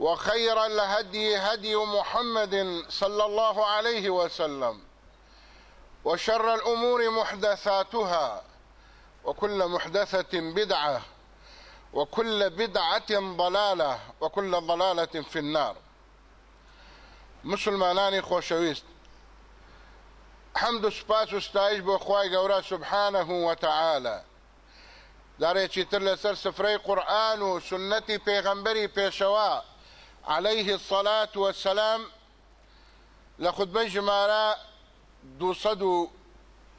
وخير الهدي هدي محمد صلى الله عليه وسلم. وشر الأمور محدثاتها وكل محدثة بدعة وكل بدعة ضلالة وكل ضلالة في النار. مسلمانانی خۆشەویست حەمد و سپاس و ستایش بۆ سبحانه وتعالى دارێکی تر لەسەر سفرەی و عليه الصلاة والسلام لخطبه جمارة دو صد و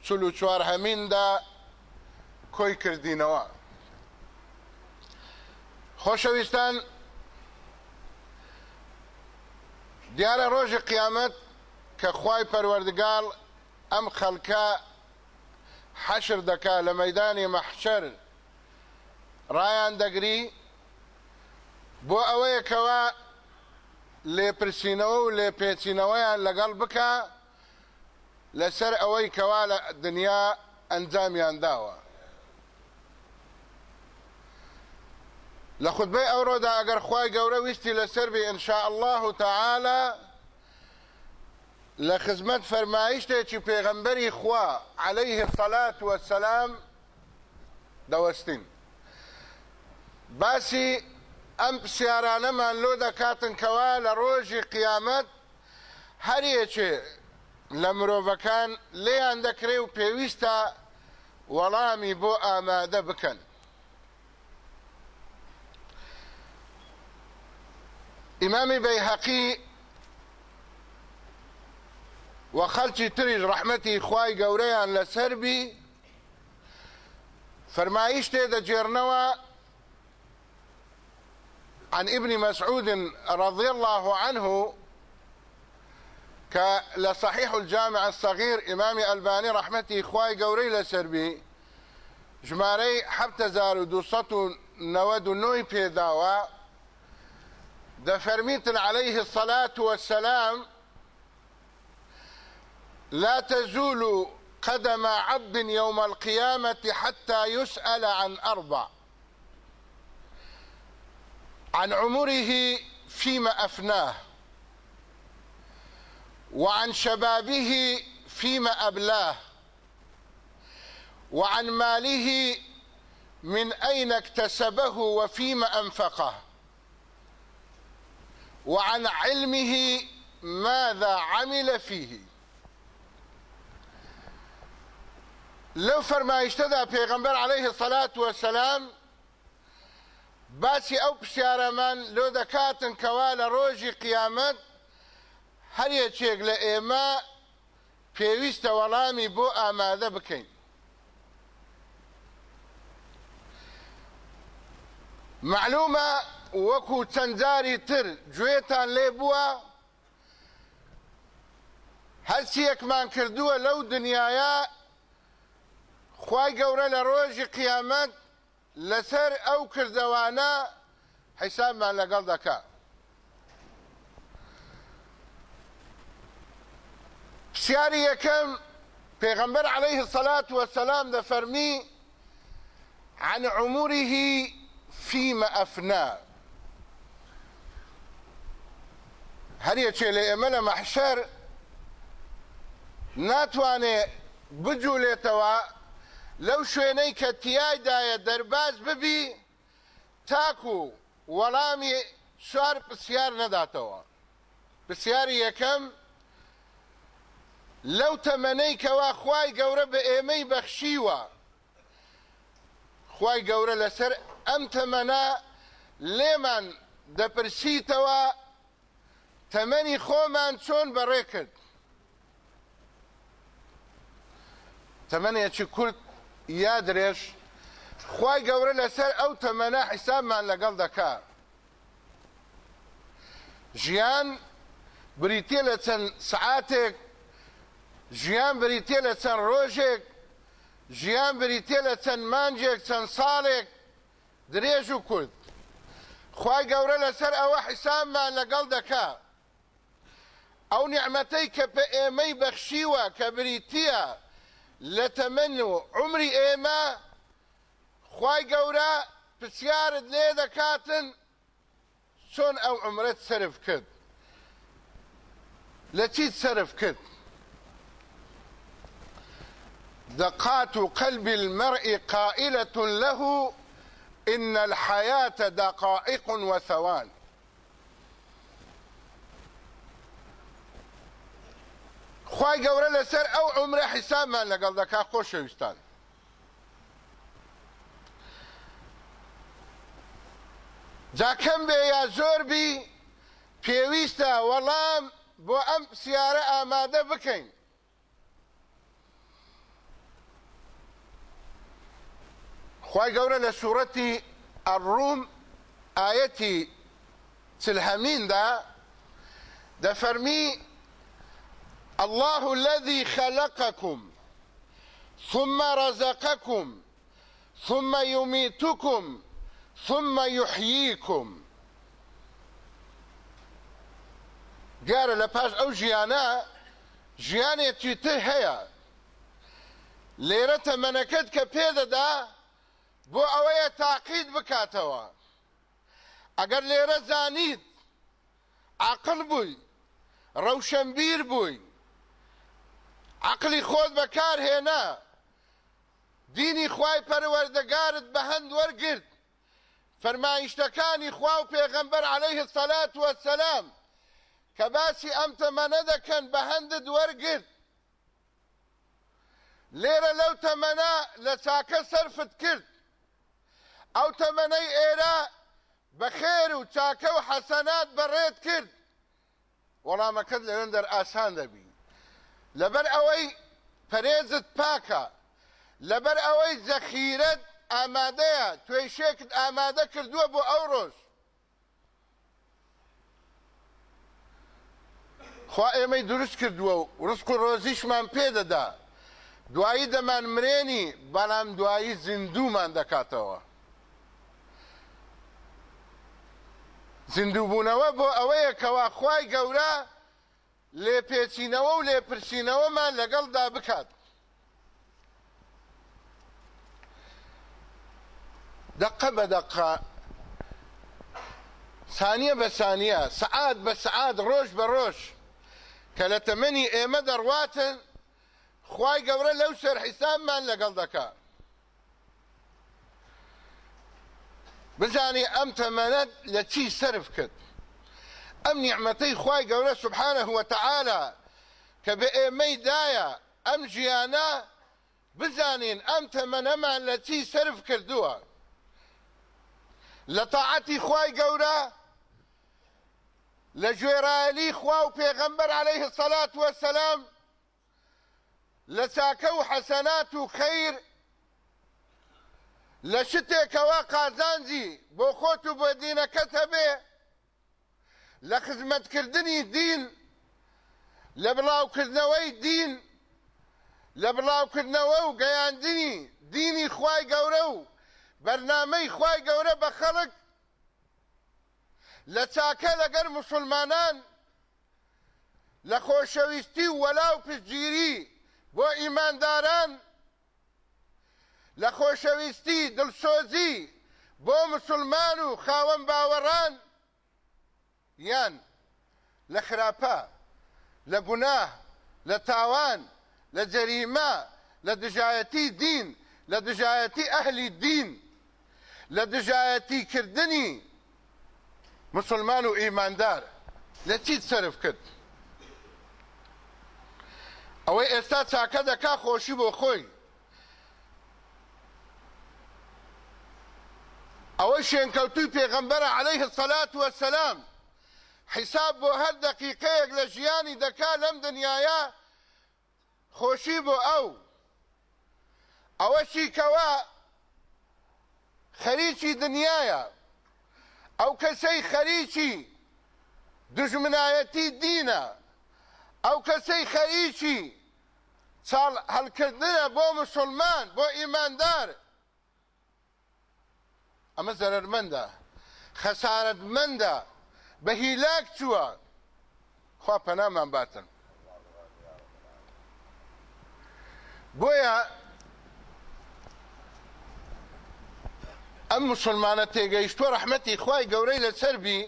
چلو چوار همین دا کوی کردینەوە. خۆشەویستان دیارە ڕۆژی قیامەت کە خی پەروەردگال ئەم خەلکە حەشر دەکا لە مەدانی مەحچەر ڕایان دەگری بۆ ئەوەیەکەوە لێپرسینەوە و لێپێچینەوەیان لەگەڵ بکە لەسەر ئەوەی کەوا لە دنیا ئەنجامیان داوە. لە خودبەی ئەوڕۆدا ئەگەر خی گەورە ویستی لەسەر بێ ئینشاء الله تعالى لە خزمەت فەرمایشتێکی خوا عليه الصلاة والسلام دەوەستین. باسی ئەم پرسیارانەمان لۆ دەکاتن کەوا لە ڕۆژی قیامەت هەریەکێ لە مرۆڤەکان لێیان دەکرێ و پێویستە وەڵامی بۆ ئامادە بکەن. ئیمامی بەیهەقی و خەلکی تریش ڕەحمەتی خوای گەورەیان لەسەربی فەرمایش تێ دەجێرنەوە عن ابن مسعود رضي الله عنه كلصحيح الجامع الصغير إمام ألباني رحمتي إخواي قوري لسربي جماري حبت زارو دوسطو نود نوي بيداوا دفرميت عليه الصلاة والسلام لا تزول قدم عبد يوم القيامة حتى يسأل عن أربع. عن عمره فيما أفناه وعن شبابه فيما أبلاه وعن ماله من أين اكتسبه وفيما أنفقه وعن علمه ماذا عمل فيه. لو فرمایشتەدا پێغەمبەر عليه الصلاة والسلام باسی ئەو پرسیارەمان لۆ دەکاتن کەوا لە ڕۆژی قیامەت هەر یەکێک لە ئێمە پێویستە وەڵامی بۆ ئامادە بکەین. معلومە وەکو چەندجاری تر گوێتان لێ بووە هەرچیەکمان کردووە لەو دنیاە خی گەورە لە ڕۆژی قیامەت لەسەر ئەو کردەوانە حیسابمان لەگەڵ دەکات پرسیاری یەکەم پێغەمبەر عليه الصلاة والسلام دەفەرمی عن عمره فيما أفناه هەر یەکێ لە ئێمە لە مەحشەر ناتوانێ لەو شوێنەی کە تیایدایە دەرباز ببی تاکو وەڵامی چوار پرسیار نەداتەوە. پرسیاری یەکەم لەو تەمەنەی کەوا خوای گەورە بە ئێمەی بەخشیوە. خوای گەورە لەسەر ئەم تەمەنە لێمان دەپرسیتەوە تەمەنی خۆمان چۆن بەڕێ کرد. تەمەنێکی کورت یا درێژ خی گەورە لەسەر ئەو تەمەنە حیسابمان لەگەڵ دەکا. ژیان بریتە لە چەند سعاتێک ژیان بریتە لە چەند ڕۆژێک ژیان بریتە لە چەند مانجێک چەند ساڵێک درێژ و کورد. خی گەورە لەسەر ئەوە حیسابمان لەگەڵ دەکات ئەو نیعممەتەی کە بە ئێمەی بەخشیوە کە بریتە لە تەمەن و عمری ئێمە خی گەورە پرسیارت لێ دەکاتن چۆن ئەو عمرت سرف کرد؟ چیت سرف دقات قلب المرء قائلة له إن الحياة دقائق وثوان. خی گەورە لەسەر ئەو عمرە حیسابمان لەگەڵ دەکا خۆشەویستان جاکەم بێ یا زۆربی پێویستە وەڵام بۆ ئەم سیارە ئامادە بکەین. خی گەورە لە سوورەتی ئەڕوم ئاەتی چلهەمیندا دەفەرمی الله الذي خلقكم ثم رزقكم ثم يميتكم ثم يحييكم. دیارە لە پاش ئەو ژیانە ژیانێکی تر هەیە لێرە تەمەنەکەت کە پێدەدا بۆ ئەوەیە تاقید بکاتەوە ئەگەر لێرە عقل بووی ڕەوشەمبیر بووی عقلی خۆت بەکار هێنا. دینی خوای پەروەردەگارت بە هەند وەرگرت. فەرمایشتەکانی خوا و پێغەمبەر عەلەیه سەلات وەسەلام کە باسی ئەم تەمەنە دەکەن بە هەندت وەرگرت. لێرە لەو تەمەنە لە چاکە کرد. ئەو تەمەنەی ئێرە بە خێر و چاکە و حەسەنات بەڕێت کرد. وەڵامەکەت لەوێن دەر ئاسان دەبی لەبەر ئەوەی پەرێزت پاکە لەبەر ئەوەی زەخیرت ئامادەیە توێشێکت ئامادە کردووە بۆ ئەو ڕۆژ خوا ئێمەی دروست کردووە و ڕسک و ڕۆزیشمان پێدەدا دوایی دەمان مرێنی بەڵام دوایی زیندومان دەکاتەوە. زیندووبوونەوە بۆ ئەوەیە کەوا خوای گەورە لێپێچینەوە و لێپرسینەوەمان لەگەڵدا بکات. دقە بە دقە سانیە بە سانیە سعات بە سعات ڕۆژ بە ڕۆژ کە لە تەمەنی ئێمە دەڕواتن خی گەورە لەو سەر حیسابمان لەگەڵ دەکات بزانی ئەم تەمەنەت لە چی سرف کرد گەورە سبحانە وتەعاالە کە بە ئێمەی دایە ئەم ژیانە بزانین ئەم تەمەنەمان لە چی سرف کردووە لە تاعەتی خی گەورە لە گوێرایلی خوا و پێغەمبەر عليه سەلات وەسەلام لە چاکە و حەسەنات و خەیر لە شتێکەوە قازانجی بۆ خۆت و بۆ دینەکەت هەبێ. لە خزمەتکردنی دین لە بڵاوکردنەوەی دین لە بڵاوکردنەوە و گەیاندنی دینی خوای گەورە و بەرنامەی خوای گەورە بە خەڵک. لە چاکە لەگەر مسلمانان لە خۆشەویستی و وەلا و پشتگیری بۆ ئیمانداران لە خۆشەویستی دڵسۆزی بۆ مسلمان و خاوەن باوەڕان یان لە خراپە لە گوناه لە تاوان لە جەریمە لە دژایەتی کردنی مسلمان و ئیماندار لە چیت سرف کرد؟ ئەوەی ئێستا چاکە دەکا خۆشی بۆ خۆی. ئەوەی شوێنکەوتوی پێغەمبەرە عەلەیه السەلات وەسەلام حیساب بۆ هەر دەقیقەیەک لە ژیانی دەکا لەم دنیاە خۆشی بۆ ئەو. ئەوەشی کەوە خەریکی دنیاە ئەو کەسەی خەریکی دژمنایەتی دینە. ئەو کەسەی خەریکی چاڵ هەڵکردنە بۆ مسلمان بۆ ئیماندار. ئەمە زەرمەندە خەسارەتمەندە بە هیلاک چووە. خوا پەنامان باتن. بۆیە ئەم مسلمانە تێگەیشتوە ڕەحمەتی خوای گەورەی لەسەربی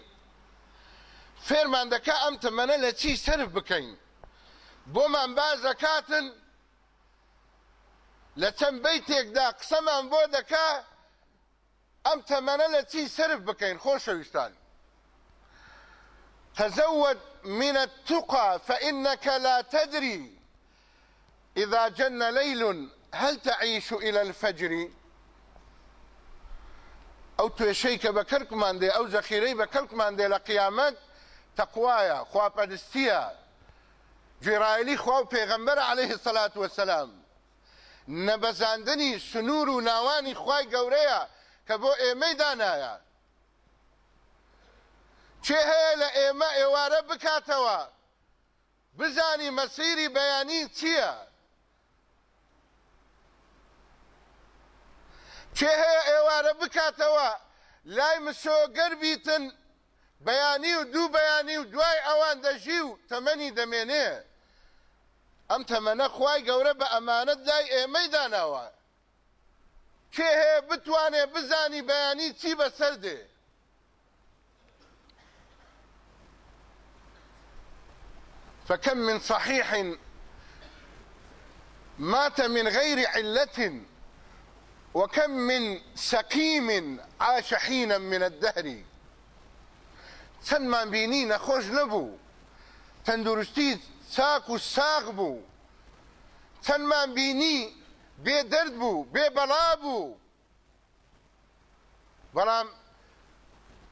فێرمان دەکا ئەم تەمەنە لە چی سرف بکەین. بۆمان باز دەکاتن لە چەند بیتێکدا قسەمان بۆ دەکا ئەم تەمەنە لە چی سرف بکەین خۆشەویستان. تزود من التقى فإنك لا تدري. إذا جن ليل هل تعيش إلى الفجر؟ ئەو توێشەی کە بە کەرکمان دێ ئەو زەخیرەی بە کەلکمان دێ لە قیامەت تەقوایە خواپەرستیە گوێڕایلی خوا و پێغەمبەر عليه سەلات وەسەلام نەبەزاندنی سنوور و ناوانی خوای گەورەیە کە بۆ چێ هەیە لە ئێمە ئێوارە بکاتەوە؟ بزانی مەسیری بەیانی چییە؟ چێ هەیە ئێوارە بکاتەوە؟ لای مسۆگەر بیتن بەیانی و دوو بەیانی و دوای ئەوان دەژی و تەمەنی دەمێنێ. ئەم تەمەنە خوای گەورە بە ئەمانەت لای ئێمەی داناوە. کێ هەیە بتوانێ بزانی بەیانی چی بەسەر دێ؟ فكم من صحيح مات من غير علة وكم من سقيم عاش حينا من الدهر. چەندمان بینی نەخۆش نەبوو تەندروستی چاک و ساغ بوو چەندمان بینی بێ دەرد بوو بەڵا بوو بەڵام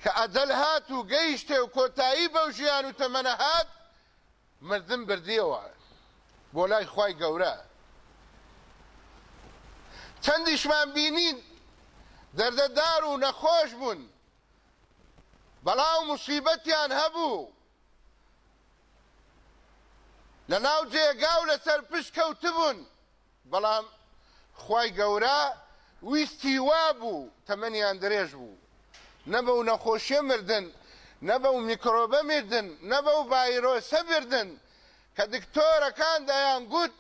کە ئەجەل هات و گەیشتێ و کۆتایی مردم بردیەوە. بۆ لای خی گەورە. چەندیشمان بینین دەردەدار و نەخۆش بوون. بەڵاو مصیبەتیان هەبوو. لە ناو جێگا و لەسەر پشت کەوتبوون بەڵام خی گەورە ویستی وا بوو تەمەنیان درێژ بوو. نەبە و نەخۆشیە مردن نەبە و میکرۆبە مردن نەبە و ڤایرۆسە بردن کە دکتۆرەکان دەیان گوت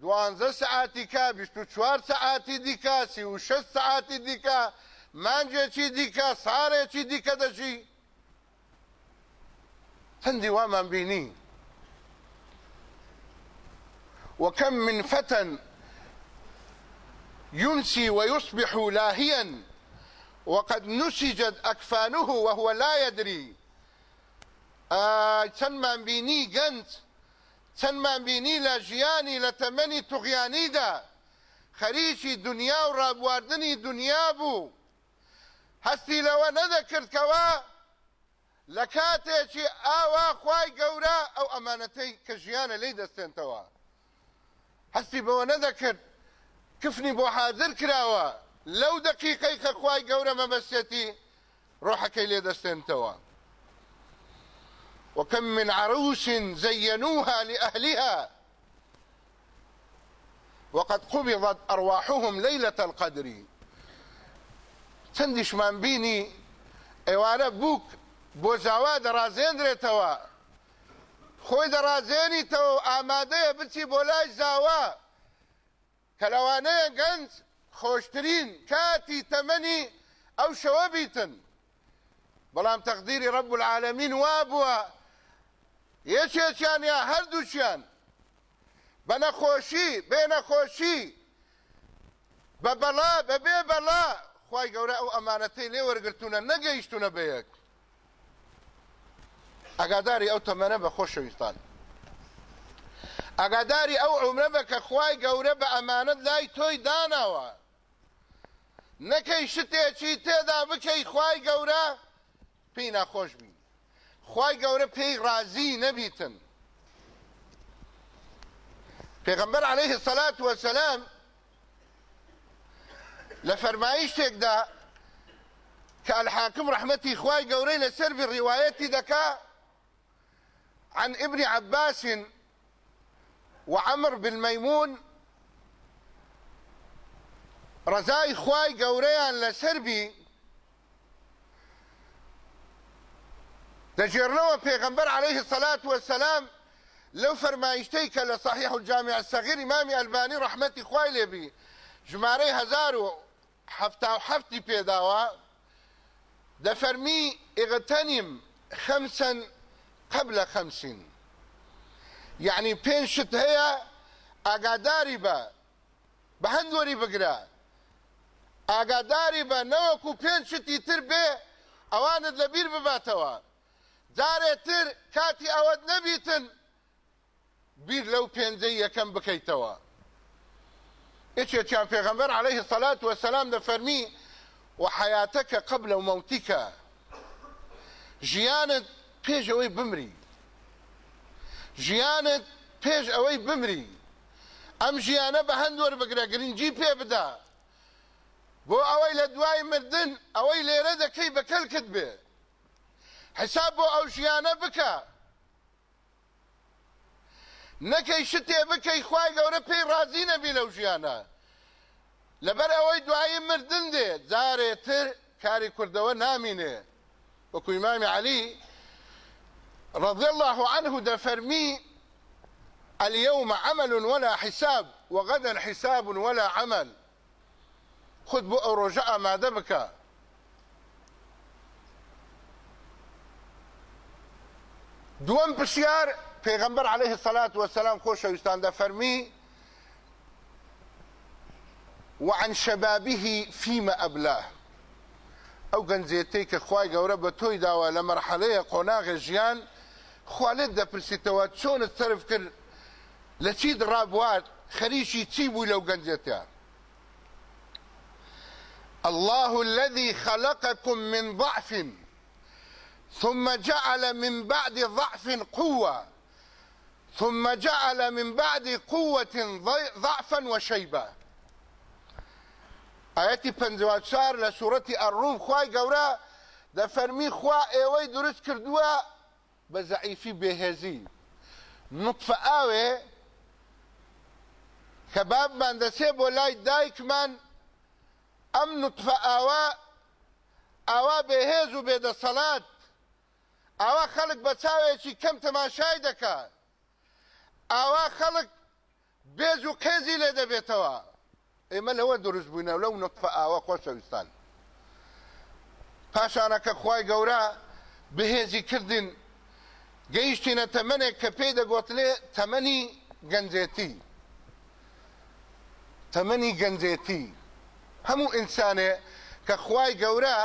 دوانزە سعاتی کا بیست و چوار سعاتی دیکە سی و شەست سعاتی دیکە مانجێکی دیکە ساڕێکی دیکە دەژی هەندی وكم من فتى ينسي ويصبح لاهيا وقد نسجت أكفانه وهو لا يدري. آه چەندمان بینی گەنج چەندمان بینی لە ژیانی لە تەمەنی توغیانیدا. خەریکی دنیا و ڕابواردنی دنیا بوو. هەستی لەوە نەدەکردکەوە. لە کاتێکی ئاوا خوای گەورە ئەو ئەمانەتەی کە ژیانە لی دەستێنتەوە. هەستی بەوە نەدەکرد. کفنی بۆ حاضر کراوە. لەو دقیقەی کە خوای گەورە مەبەستێتی ڕۆحەکەی لێ دەستێنتەوە. وكم من عروس زينوها لأهلها. وقد قبضت أرواحهم ليلة القدر. چەندیشمان بینی ئێوارە بووک بۆ زاوا دەڕازێنرێتەوە. خۆی دەڕازێنیتەوە ئامادەیە بچی بۆ لای زاوا. کە لەوانەیە گەنج خۆشترین کاتی تەمەنی ئەو شەوە بیتن. بەڵام تەقدیری ڕب العالمین وا بووە. یەکێکیان یا هەردووچیان. بە نەخۆشی بێ نەخۆشی. بە بەڵا بە بێ بەڵا خی گەورە ئەو ئەمانەتەی لێ وەرگتونە نەگەیشتونە بەیەک ئەگاداری ئەو تەمەنە بە خۆشەویستان ئەگاداری ئەو عمرە بە کە خی گەورە بە ئەمانەت لای تۆی داناوە. نەکەی شتێکی تێدا بکەی خی گەورە؟ پێی ناخۆش بی خی گەورە پێی ڕازی نەبیتن. پێغمبەر عليه الصلاة والسلام لفرمايشتێکدا کە الحاكم رحمتي خواي قوري لسر بالرواية دكا عن ابن عباس وعمر بن رزاي خواي قوريان لسربي دجرنوا پیغمبر عليه الصلاة والسلام لو فرمايشتيك لصحيح الجامع الصغير امام الباني رحمتي خواي لبي ژمارەی هزار و و حفتی پێداوە دەفەرمی ئێغتەنیم خەمسەن قبل خەمسین. یعنی شت هەیە ئاگاداری بە بە هەندوەری ئاگاداری بە نەوەکو پێنج شتی تر بێ ئەوانت لەبیر بباتەوە. جارێتر کاتی ئەوەت نەبیتن بیر لەو پێنجەی یەکەم بکەیتەوە. اتشان پیغمبر عليه الصلاة والسلام ده فرمي وحياتك قبل موتك ژیانت پێش ئەوەی بمری. ژیانت پێش ئەوەی بمری. ئەم ژیانە بە هەندوەر بگرە گرنگجی پێ بدا. ئەوەی لە دوای مردن ئەوەی لێرە دەکەی بەکەلکت بێ. حساب بۆ ئەو ژیانە بکە. نەکەی شتێ بکەی خوای گەورە پێی ڕازی نەبی لەو ژیانە. لەبەر ئەوەی دوایی مردن دێ جارێتر کاری کوردەوە نامینێ. وەکو ئیمامی علی رضي الله عنه دفرمي اليوم عمل ولا حساب وغدا حساب ولا عمل. خذ بؤ رجاء ما دبك دوم بشيار پیغمبر عليه الصلاة والسلام خوش ويستان ده فرمي وعن شبابه فيما أبلاه ئەو گەنجێتەی کە خی گەورە بە تۆی داوە لە مەرحەلەیە قۆناغی ژیان خوالێت دەپرسیتەوە چۆنت سرف کرد لە چی دڕابوات خەریشی چی بوو لەو الله الذي خلقكم من ضعف ثم جعل من بعد ضعف قوة ثم جعل من بعد قوة ضعفا وشيبا. آياتي پنجواتشار لسورة الروم. خواهي قورا دا فرمي خواه أيوه درست كردوا بزعيفي نطفة آوه كباب من دسي بولاي دايك من ام نطفة آوه آوه بهز و بيد صلاة آوه خلق بچاوه كم تماشای دکا ئاوا خەڵک بێز و قێزی لێ دەبێتەوە. ئێمە لەوە دروست بووینە لەو نقفە ئاوە خۆشەویستان پاشانەکە خی گەورە بەهێزی کردین. گەیشتینە تەمەنێک کە پێی دەگوتلێ تەمەنی گەنجێتی. تەمەنی گەنجێتی. هەموو ئینسانێ کە خوای گەورە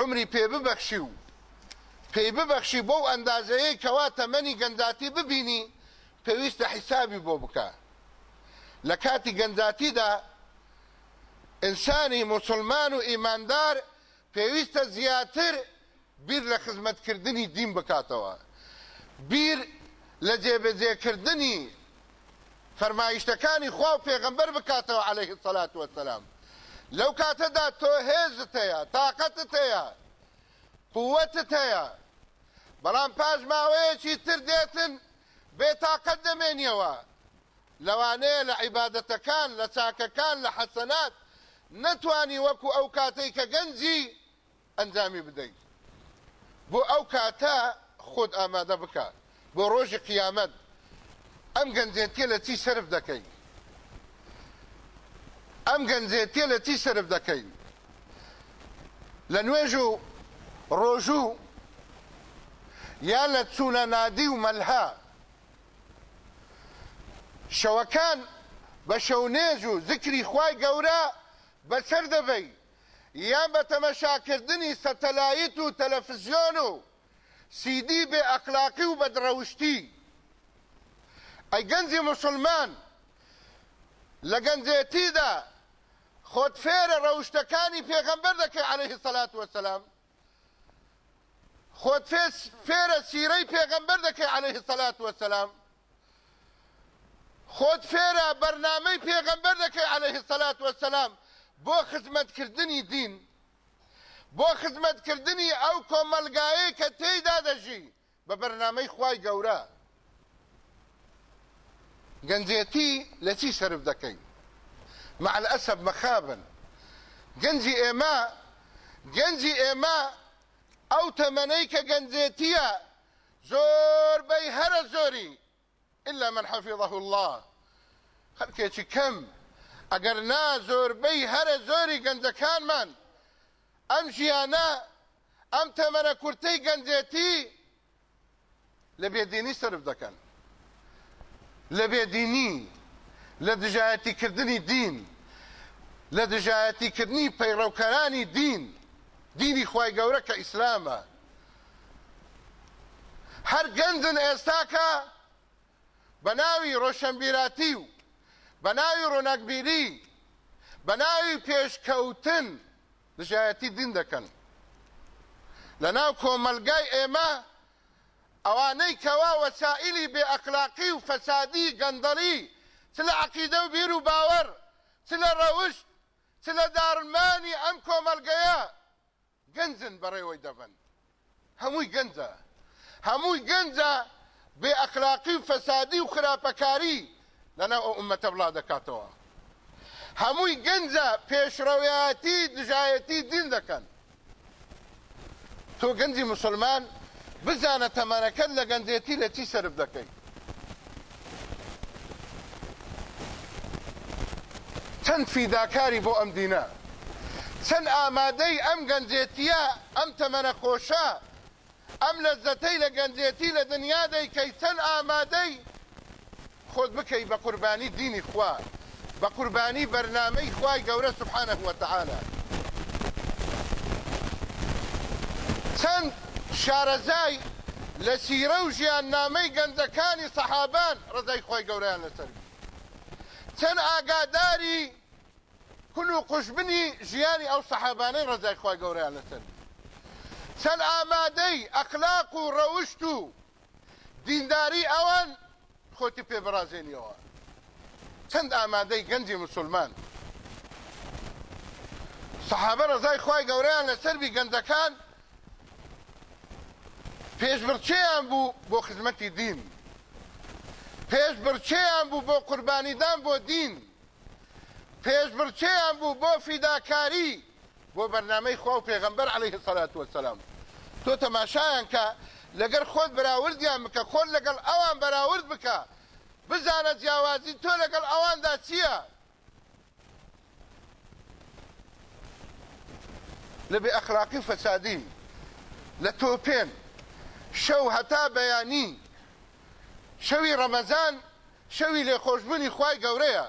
عمری پێ ببەخشی و. پێی ببەخشی بۆ ئەندازەیە کەوا تەمەنی گەنجاتی ببینی پێویستە حیسابی بۆ بکە. لە کاتی گەنجاتیدا ئینسانی مسلمان و ئیماندار پێویستە زیاتر بیر لە خزمەتکردنی دین بکاتەوە. بیر لە جێبەجێکردنی فەرمایشتەکانی خوا و پێغەمبەر بکاتەوە عليه الصلاة والسلام لەو کاتەدا تۆ هێزت هەیە تااقەتت هەیە قووەتت هەیە بەڵام پاش ماوەیەکی تر دێتن؟ بێتاقەت دەمێنیەوە. لەوانەیە لە عیبادەتەکان لە چاکەکان لە حەسەنات نەتوانی وەکو ئەو کاتەی کە گەنجی ئەنجامی بدەیت. بۆ ئەو کاتە خۆت ئامادە بکات بۆ ڕۆژی قیامەت ئەم گەنجێتیە لە چی سرف دەکەی ئەم گەنجێتیە لە چی سرف دەکەی لە نوێژ و ڕۆژوو یان لە چوونە نادی و مەلها. شەوەکان بە شەونێژ و زکری خوای گەورە بەسەر دەبەی یان بە تەمەشاکردنی سەتەلایت و تەلەفزیۆن و سیدی بێ ئەقلاقی و بەدڕەوشتی ئەی گەنجی مسلمان لە گەنجێتیدا خۆت فێرە ڕەوشتەکانی پێغەمبەر دەکەی عليه سەلات وەسەلام خۆت فێرە سیرەی پێغەمبەر دەکەی عليه سەلات وەسەلام خۆت فێرە بەرنامەی پێغەمبەر دەکەی عليه سەلات وەسەلام بۆ خزمەتکردنی دین بۆ خزمەتکردنی ئەو کۆمەلگایە کە تێیدا دەژی بە بەرنامەی خوای گەورە. گەنجێتی لە چی سرف دەکەین؟ مع الأسف مخابن گەنجی ئێمە گەنجی ئێمە ئەو تەمەنەی کە گەنجێتیە زۆربەی هەرە زۆری إلا من حفظه الله. خەڵکێکی کەم ئەگەر نا زۆربەی هەرە زۆری گەنجەکانمان ئەم ژیانە ئەم تەمەرە کورتەی گەنجێتی لە بێدینی سرف دەکەن لە بێدینی لە دژایەتیکردنی دین لە دژایەتیکردنی پەیڕەوکەرانی دین دینی خی گەورە کە ئیسلامە. هەر گەنجن ئێستاکە بە ناوی ڕۆشنبیراتی و بە ناوی ڕۆنەکبیری بە ناوی پێشکەوتن دژایەتی دین دەکەن. لە ناو کۆمەلگای ئێمە ئەوانەی کەوا وەسائلی بێ ئەخلاقی و فەسادی گەندەڵی چ لە عقیدە و بیر و باوەڕ چ لە ڕەوشت چ لە دارمانی ئەم کۆمەلگەیە گەنجن بەڕێوەی دەبن هەمووی گەنجە هەمووی گەنجە بێ ئەخلاقی و فەسادی و خراپەکاری لەناو ئەو ئومەتە بڵا دەکاتەوە هەمووی مسلمان بزانە تەمانەکەت لە گەنجێتی چی سرف دەکەی چەند فیداکاری بۆ ئەم دینە چەند ئامادەی ئەم گەنجێتیە ئەم تەمەنە خۆشە ئەم لە زەتەی لە گەنجێتی لە دنیا دەیکەی چەند ئامادەی خۆت بکەی بە خوا. بە قوربانی بەرنامەی گەورە سبحانه وتعالى چەند شارەزای لە سیرە و ژیان نامەی گەنجەکانی سەحابان ڕزای چەند ئاگاداری کون و قوشبنی ژیانی ئەو سەحابانەی ڕزای خۆی گەوریان لەسەر. چەند ئامادەی ئەخلاق و ڕەوشت و دینداری ئەوان خۆتی پێبرازێنیەوە چەند ئامادەی گەنجی مسلمان. سەحابە ڕزای خی گەوریان لە سەربی گەندەکان پێشبرچەیان بوو بۆ خزمەتی دین. پێشبرچەیان بوو بۆ قوربانیدان بۆ دین. پێشبرچەیان بوو بۆ فیداکاری بۆ بەرنمەی خوا و پێغمبەر عليه سەلات وسلام تۆ تەماشایان کە لەگەر خۆت بەراوردیان بکە خۆت لەگەڵ ئەوان بەراورد بکە. بزانە جیاوازی تۆ لەگەڵ ئەواندا چییە؟ لە بێ ئەخلاقی فەسادی لە تۆپێن شەو هەتا بەیانی شەوی ڕەمەزان شەوی لێخۆشببوونی خی گەورەیە.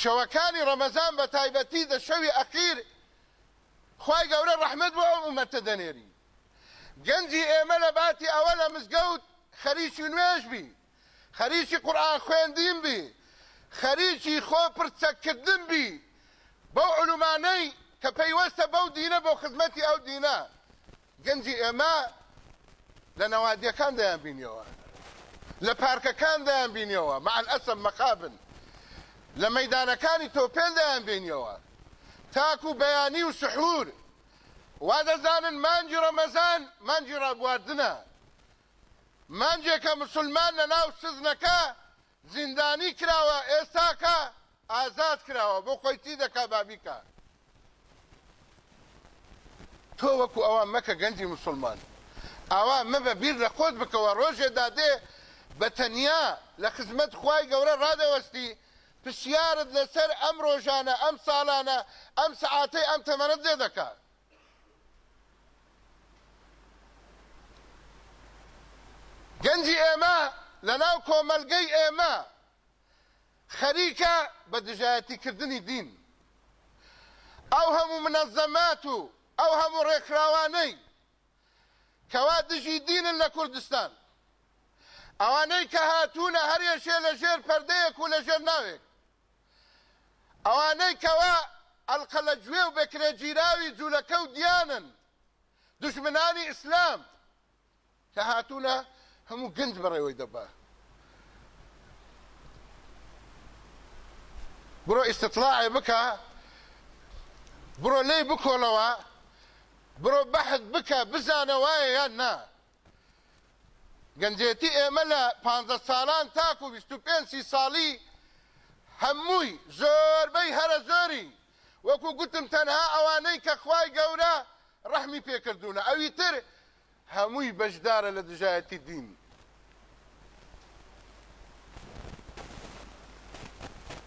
شەوەکانی ڕەمەزان بە تایبەتی دە شەوی ئەقیر خی گەورە ڕەحمد بۆ ئەو ئومەتە دەنێری. گەنجی ئێمە لە باتی ئەوە لە مزگەوت خەریکی نوێژ بی خەریکی قورآن خوێندین بی خەریکی خۆ پرچەکردن بی. بەو علومانەی کە پەیوەستە بەو دینە بۆ خزمەتی ئەو دینە. گەنجی ئێمە لە نەوادیەکان دەیان بینیەوە لە پارکەکان دەیان بینیەوە. مع ئەسم مەقابن. لە مەدانەکانی تۆپێن دەیان بینیەوە. تاکو بەیانی و سحور. وا دەزانن مانجی ڕەمەزان مانجی ڕابواردنە. مانجێکە مسلمان لە ناو سزنەکە زیندانی کراوە ئێستاکە ئازاد کراوە. بۆ خۆیتی دەکا بابیکە تۆ وەکو ئەوان مەکە گەنجی مسلمان. ئاوا مەبە بیر لە خۆت بکەوە ڕۆژێدا دێ بە تەنیا لە خزمەت خی گەورە ڕادەوەستی پرسیارت لەسەر ئەم ڕۆژانە ئەم ساڵانە ئەم سعاتەی ئەم تەمەنت دێ دەکات گەنجی ئێمە لە ناو کۆمەلگەی ئێمە خەریکە بە دژایەتیکردنی دین. ئەو هەموو منەزەمات و ئەو هەموو ڕێکراوانەی کەوا دژی دینن لە کوردستان. ئەوانەی کە هاتوونە هەرێشێ لە ژێر پەردەیەک و لە ژێر ناوێک. ئەوانەی کەوا ئەلقە لە گوێ و بەکرێ گیراوی جوولەکە و دیانن. دشمنانی ئیسلام. کە هاتوونە هەموو گەنج بەڕێوەی دەبا. بڕۆ ئیسستلاعی بکە بڕۆ لێی بکۆڵەوە بڕۆ بەحت بکە بزانە وایە یان نا. گەنجێتی ئێمە لە پ ساڵان تاکو 25 ساڵی هەمووی زۆربەی هەرە زۆری. وەکو گوتم تەنها ئەوانەی کە خوای گەورە ڕەحمی پێکردوونە. ئەوی تر هەمووی بەشدارە لە دژایەتی دین.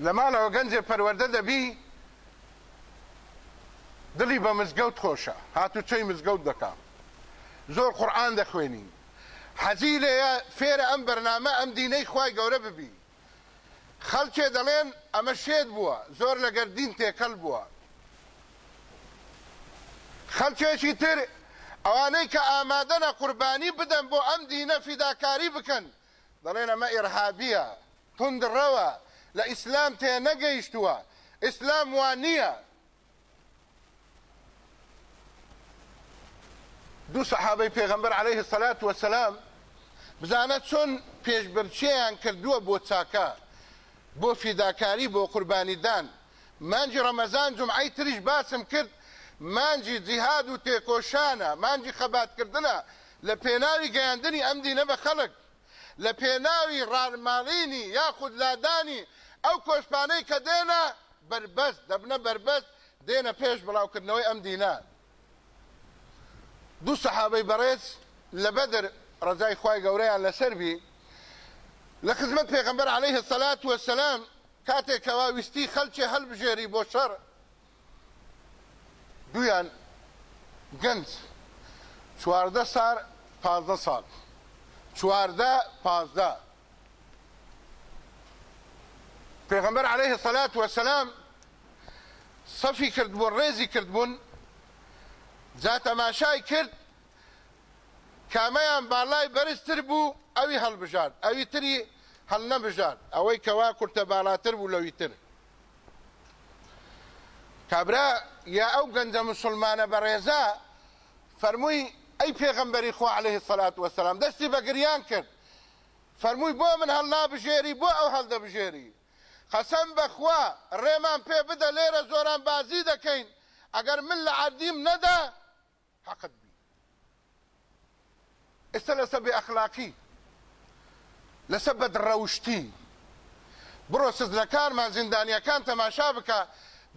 لە ماڵەوە گەنجێ پەروەەردە دەبی دڵی بە مزگەوت خۆشە. هاتو چەی مزگەوت دەکام زۆر قورآان دەخوێنین. حەزی لەیە فێرە ئەم بەرنامە ئەم دینەی خی گەورە ببی. خەڵکێ دەڵێن ئەمە شێت بووە زۆر لەگەر دین تێکەل بووە. خەڵکێکی تر ئەوانەی کە ئامادەنە قوربانی بدەن بۆ ئەم دینە فیداکاری بکەن. دەڵێن ئەمە ئێرهابیە تندڕەوە لە ئیسلام تێ نەگەیشتووە ئیسلام وان نییە دوو سەحابەی پێغەمبەر عليه الصلاة والسلام بزانە چۆن پێشبرچیان کردووە بۆ چاکە بۆ فیداکاری بۆ قوربانیدان. مانجی ڕەمەزان جمعی تریش باسم کرد مانجی جیهاد و تێکۆشانە مانجی خەباتکردنە لە پێناوی گەیاندنی ئەم دینە بە خەڵک لە پێناوی ڕارماڵینی یاخود لادانی ئەو کۆشپانەی کە دێنە بربەست دەبنە بربەست دێنە پێش بڵاوکردنەوەی ئەم دینە. دوو سەحابەی بەڕێز لە بەدر ڕزای خی گەورەیان لەسەربی لە خزمەت پێغمبەر عليه الصلاة والسلام کاتێک کەوا ویستی خەلکی هەڵبژێری بۆ شەڕ. دویان گەنج. چواردە سار پازدە ساڵ. چواردە پازدە پێغمبەر عليه الصلاة والسلام سەفی کرد بۆ ڕێزی کردبوون جا تەماشای کرد کامەیان باڵای بەرزتر بوو ئەوی هەڵبژار ئەوی تری هەڵ نەبژار. ئەوەی کەوا کورتە بالاتر بوو لەوی تر. کابرا یا ئەو گەنجە مسلمانە بەڕێزا فەرمووی ئەی پێغەمبەری خۆ عليه الصلاة والسلام دەستی بە گریان کرد. فەرمووی بۆ من هەڵ نابژێری بۆ ئەو هەڵدەبژێری قەسەم بەخوا ڕێمان پێ بدە لێرە زۆران بازی دەکەین. ئەگەر من لە عردیم نەدا حەقت بی ئێستا لەسە بێ ئەخلاقی لەسە بەدڕەوشتی بڕۆ سزلەکانمان زیندانیەکان تەماشا بکە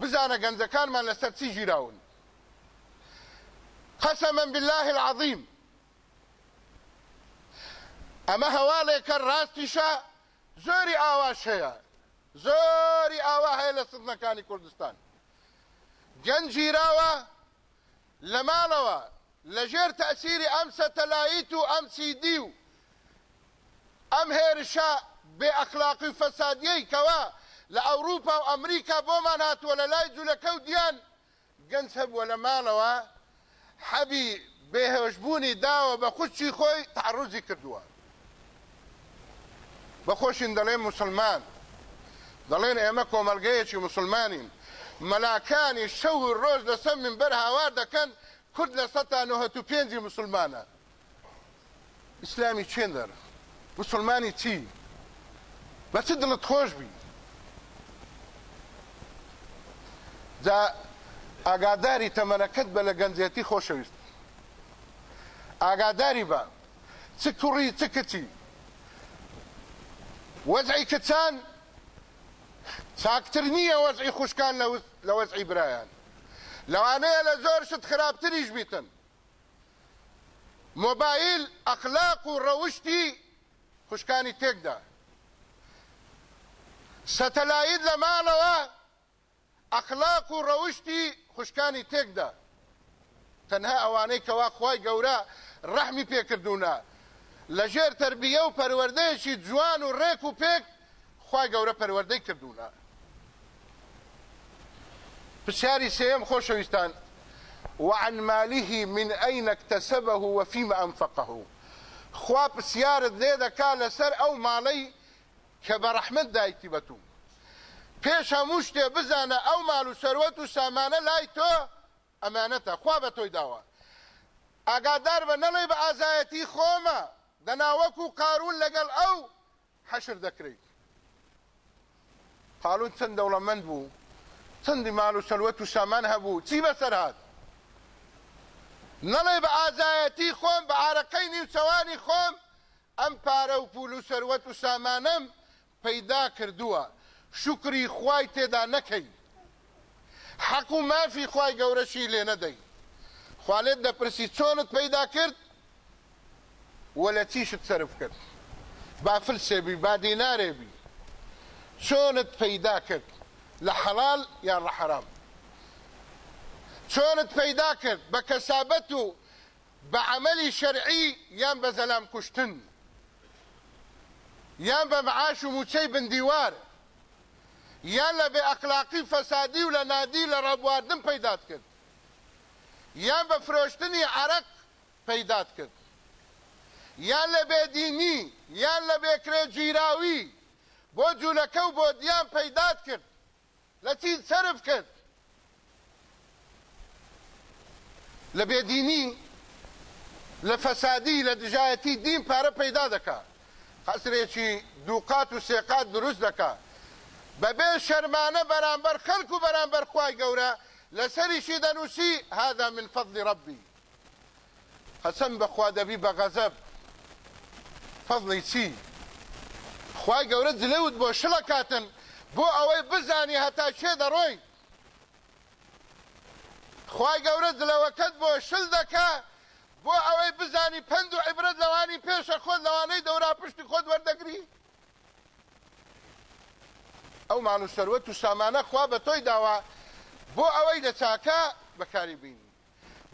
بزانە گەنجەکانمان لەسەر چی ژیراون قەسەمەن بالله العظیم ئەمە هەواڵێکە ڕاستیشە زۆری ئاواش هەیە زۆری ئاوا هەیە لە سزنەکانی کوردستان گەنجیراوە لە ماڵەوە لەژێر تەسیری ئەم سەتەلاییت و ئەم سیدی و ئەم هێرشە بێ ئەخلاقی فەسادیەی کەوا لە ئەوروپا و ئەمریکا بۆمان هاتووە لە لای جوولەکە و دییان گەنج هەبووە لە ماڵەوە حەبی بێهێشبوونی داوە بە خوچی خۆی تعڕوزی کردووە بەخۆشین دەڵێن مسلمان. دەڵێن ئێمە کۆمەلگەیەکی مسلمانین مەلاکانی شەو ڕۆژ لەسەر من بەر هاوار دەکەن کورد لە و پێنجی مسلمانە. ئیسلامی چێندەر مسلمانی چی؟ بە چ دڵت خۆش بی؟ جا ئاگاداری تەمەنەکەت بە لە گەنجێتی خۆشەویست. ئاگاداری بە چ کوڕی چ کچی؟ وەزعی کچان چاکتر نییە وەزعی خوشکان لە وەزعی برایان. لەوانەیە لە زۆر شت خراپتریش بیتن. مۆبایل ئەخلاق و ڕەوشتی خوشکانی تێکدا. سەتەلایت لە ماڵەوە ئەخلاق و ڕەوشتی خوشکانی تێکدا. تەنها ئەوانەی کەوا خی گەورە ڕەحمی پێکردوونە لە ژێر تربیە و پەروەردەیەکی جوان و ڕێک و پێک خی گەورە پەروەردەی کردوونە پرسیاری سێم خۆشەویستان وعن ماله من أين اكتسبه وفيما أنفقه. خوا پرسیارت لێ دەکا لەسەر ئەو ماڵەی کە بە ڕەحمت دایتی بەتوم پێش هەموو شتێ بزانە ئەو ماڵ و سەروەت و سامانە لای تۆ ئەمانەتە خوا بە تۆی داوە ئاگادار بە نەڵێ بە ئازایەتی خۆمە دەناوەک قارون لەگەڵ ئەو قالون چەندی ماڵ و سەروەت و سامان هەبوو؟ چی بەسەر هات؟ نەڵێ بە ئازایەتی خۆم بە ئارەکەی نیوچەوانی خۆم ئەم پارە و پول و سەروەت و سامانم پەیدا کردووە. شکری خوای تێدا نەکەی. حەق و مافی خوای گەورەشی لێ نەدەی. خوالێت دەپرسی چۆنت پەیدا کرد؟ وە لە چیشت سرف کرد با فلسێبی با دینارێبی. چۆنت پەیدا کرد؟ لە حەڵال یان لە حەرام. چۆنت پەیدا کرد بە کەسابەت و بە عملی شەرعی یان بە زەلام کوشتن یان بە معاش و موچەی بندیوار یان لە بێ ئەقلاقی فەسادی و لە نادی لە ڕەبواردن پەیدات کرد. یان بە فرۆشتنی عرەق پەیدات کرد. یان لە بێدینی یان لە بێکرێ گیراوی بۆ جوولەکە و بۆ دییان پەیدات کرد. لە چی سرف کرد لە بێدینی لە فەسادی لە دژایەتی دین پارە پەیدا دەکات قەسرێکی دووقات و سێقات دروست دەکات بەبێ شەرمانە بەرامبەر خەلک و بەرامبەر خوای گەورە لەسەریشی دەنووسی هذا من فضل ربي قەسەم بەخوا دەبی بە غەزەب فەضڵی چی؟ خوای گەورە جلەوت بۆ شڵە کاتن. بۆ ئەوەی بزانی هەتا شێ دەڕۆی خی گەورە دلەوەکەت بۆ شل دەکا بۆ ئەوەی بزانی پند و عیبرەت لەوانی پێشە خۆت لەوانەی دەورا پشتی خۆت وەردەگری. ئەو مان و سەروەت و سامانە خوا بە تۆی داوە بۆ ئەوەی لە چاکە بەکاری بینی.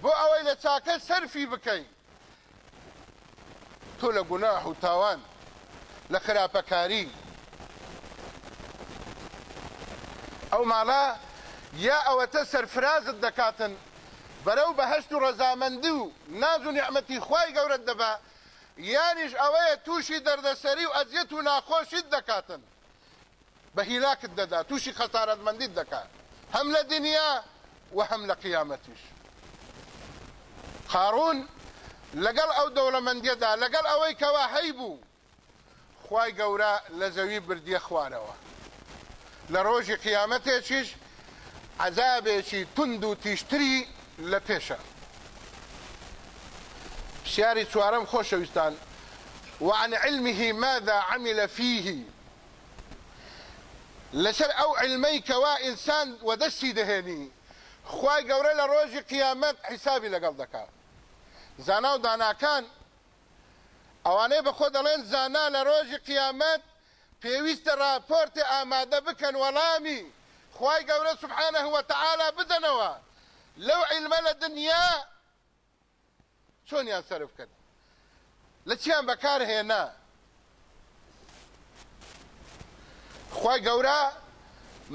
بۆ ئەوەی لە چاکە سەرفی بکەین. تۆ لە گوناح و تاوان لە خراپەکاری. ئەو ماڵە یا ئەوەتە سەرفرازت دەکاتن. بەرەو بەهشت و ڕەزامەندی و ناز و نیعممەتی خی گەورت دەبا یانیش ئەوەیە تووشی دەردەسەری و ئەزیەت و ناخۆشیت دەکاتن. بە هیلاکت دەدا تووشی خەسارەتمەندیت دەکات هەم لە دنیا و هەم لە قیامەتیش. قارون لەگەڵ ئەو دەوڵەمەندیەدا لەگەڵ ئەوەی کەوا هەی بوو خی گەورە لە زەوی بردیە خوارەوە. لە ڕۆژی قیامەتێکیش عذابێکی تند و تیشتری لە پێشە. پرسیاری چوارەم خۆشەویستان. وعن علمه ماذا عمل فيه؟ لەسەر ئەو علمەی کەوا ئینسان وەدەستی دەهێنی. خی گەورە لە ڕۆژی قیامەت حیسابی لەگەڵ دەکات زانا و داناکان ئەوانەی بەخۆ دەڵێن زانا لە ڕۆژی پێویستە راپۆرتی ئامادە بکەن وەڵامی. خی گەورە سبحانە وتەعاالە بدەنەوە لەو عیلمە لە دنیا چۆنیان سرف کرد لە چیان بەکار هێنا؟ خی گەورە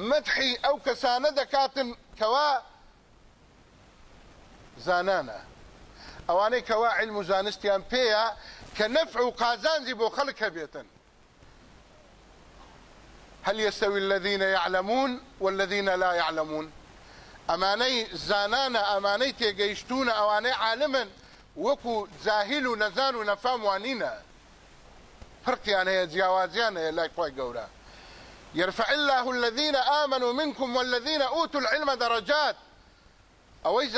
مدحی ئەو کەسانە دەکاتن کەوا زانانە. ئەوانەی کەوا علم و زانستیان پێیە کە نەفع و قازانجی بۆ خەڵک هەبێتن هل يستوي الذين يعلمون والذين لا يعلمون؟ ئەمانەی زانانە ئەمانەی تێگەیشتونە ئەوانەی عالمن وەکو زاهیل و نەزان و نەفام وانینە فرقیان هەیە جیاوازیان هەیە لای خۆی گەورە يرفع الله الذين آمنوا منكم والذين أوتوا العلم درجات. ئەوەی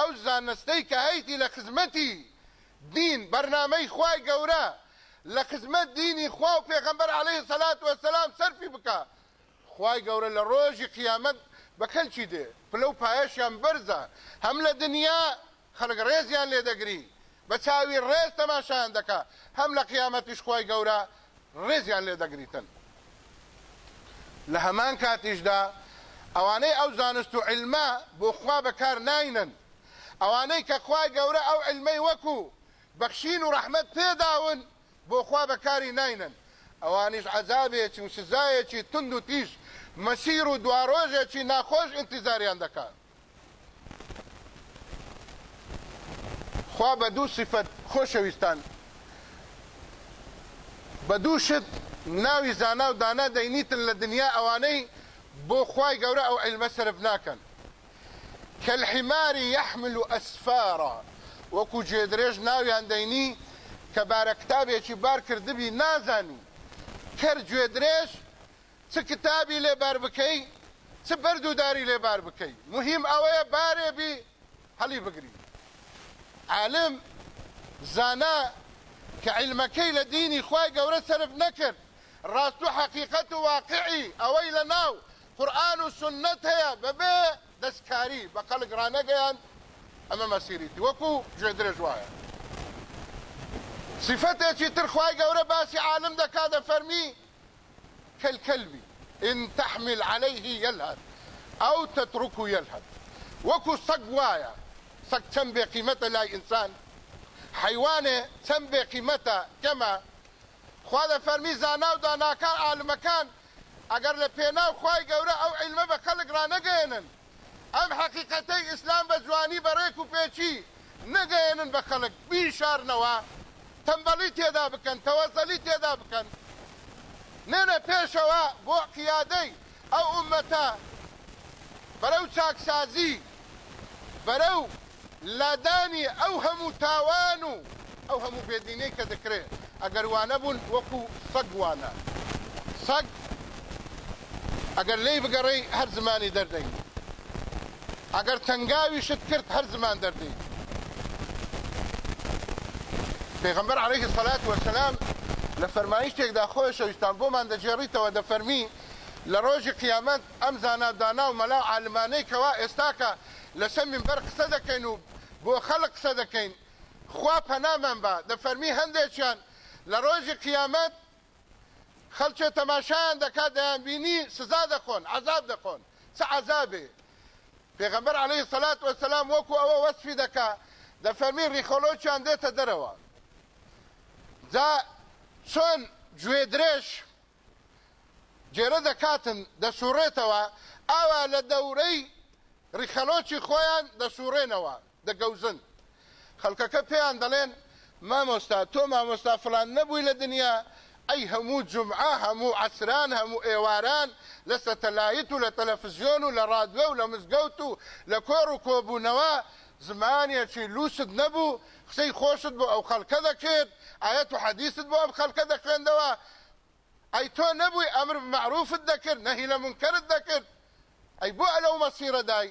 ئەو زانستەی کە هەیتی لە خزمەتی دین بەرنمەی خوای گەورە لە خزمەت دینی خوا و پێغەمبەر عليه سەلات وەسەلام سەرفی بکە. خوای گەورە لە ڕۆژی قیامەت بەکەلچی دێ. پلە و پایەشیان بەرزە. هەم لە دنیا خەڵک ڕێزیان لێ دەگری. بە چاوی ڕێز تەماشایان دەکا. هەم لە قیامەتیش خۆی گەورە ڕێزیان لێ دەگریتن. لە هەمان کاتیشدا ئەوانەی ئەو زانست و علما بۆ خوا بەکار ناینن. ئەوانەی کە خوای گەورە ئەو علمەی وەکو بەخشین و ڕەحمەت پێداون بۆ خوا بەکاری ناینن. ئەوانیش عذابێکی و سزایەکی تند و تیش مەسیر و دوارۆژێکی ناخۆش انتظاریان دەکات. خوا بە دوو سیفەت خۆشەویستان. بە دوو شت ناوی زانا و دانا دەینیتن لە دنیا ئەوانەی بۆ خوای گەورە ئەو علمە سرف ناکەن. كالحمار يحمل أسفارا وەکو جێدرێژ ناویان دەینی کە بارە کتابێکی بار کردبی نازانی کرد گوێ درێژ چ کتابی لێبار بکەی چ بەردووداری لێبار بکەی. مهم ئەوەیە بارێبی هەڵی بگری. عالم زانا کە علمەکەی لە دینی خی گەورە سرف نەکرد. ڕاست و حقیقت و واقعی ئەوەی لە ناو قورآن و سنت هەیە. بەبێ دەستکاری بە قەلگرانەگەیان ئەمە مەسیریتی وەکو گوێ درێژ وایە. صفتێکی ترخوای گەورە باسی عالم دەکا دەفەرمی كالكلب إن تحمل عليه يلهث أو تتركه يلهث. وكو سق وايا سق تنبي قيمته لا إنسان. حيوانه تنبي قيمته كما. خوا فەرمی زانا و داناکان عالمەکان ئەگەر لە پێناو خی گەورە ئەو عیلمە بە خەڵک ڕانەگەێنن ئەم حقیقەتەی ئیسلام بە جوانی بەڕێک و پێچی نەگەێنن بە خەڵک تەمبەڵی تێدا بکەن تەوەزەلی تێدا بکەن نێنە پێشەوە بۆ قیادەی ئەو ئومەتە بەرەو چاکسازی بەرەو لادانی ئەو هەموو تاوان و ئەو هەموو بێدینەی کە دەکرێت ئەگەر وانە بوون وەکو سەگوانە سەگ ئەگەر لی بگەڕی هەر زمانی دەردەین. ئەگەر تەنگاوی شت کرد هەر زمان دەردەین. پیغمبر علیه الصلاة والسلام لفرمایش تک دا خوش و استانبول من دا جریتا و دا فرمی لروج قیامت ام زانا دانا و ملا عالمانی کوا استاکا لسم من برق صدکین و بو خلق صدکین خوا پنا من با دا فرمی هنده چان لروج قیامت خلچه تماشایان دکا دیان بینی سزا دخون عذاب دخون سا عذابه پیغمبر علیه الصلاة والسلام وکو او وصفی دکا د فرمی ریخولو چانده ته دروا جا چۆن گوێ درێژ جێرە دەکاتن دەسوڕێتەوە ئاوا لە دەورەی ڕیخەلۆکی خۆیان دەسوڕێنەوە دەگەوزن. خەڵکەکە پێیان دەڵێن مامۆستا تۆ مامۆستا فلان نەبووی لە دنیا ئەی هەموو جمعە هەموو عسران هەموو ئێواران لە سەتەلایت و لە تەلەفزیۆن و لە ڕادوە و لە مزگەوت و لە کۆڕ و کۆبوونەوە زمانێکی لوست نەبوو قسەی خۆشت بۆ ئەو خەڵکە دەکرد ئاەت و حەدیست بۆ ئەم خەڵکە دەخوێندەوە ئەی تۆ نەبووی ئەمر معروفت دەکرد نەهی لە منکرت دەکرد ئەی بۆ ئەلەو مەسیرە دای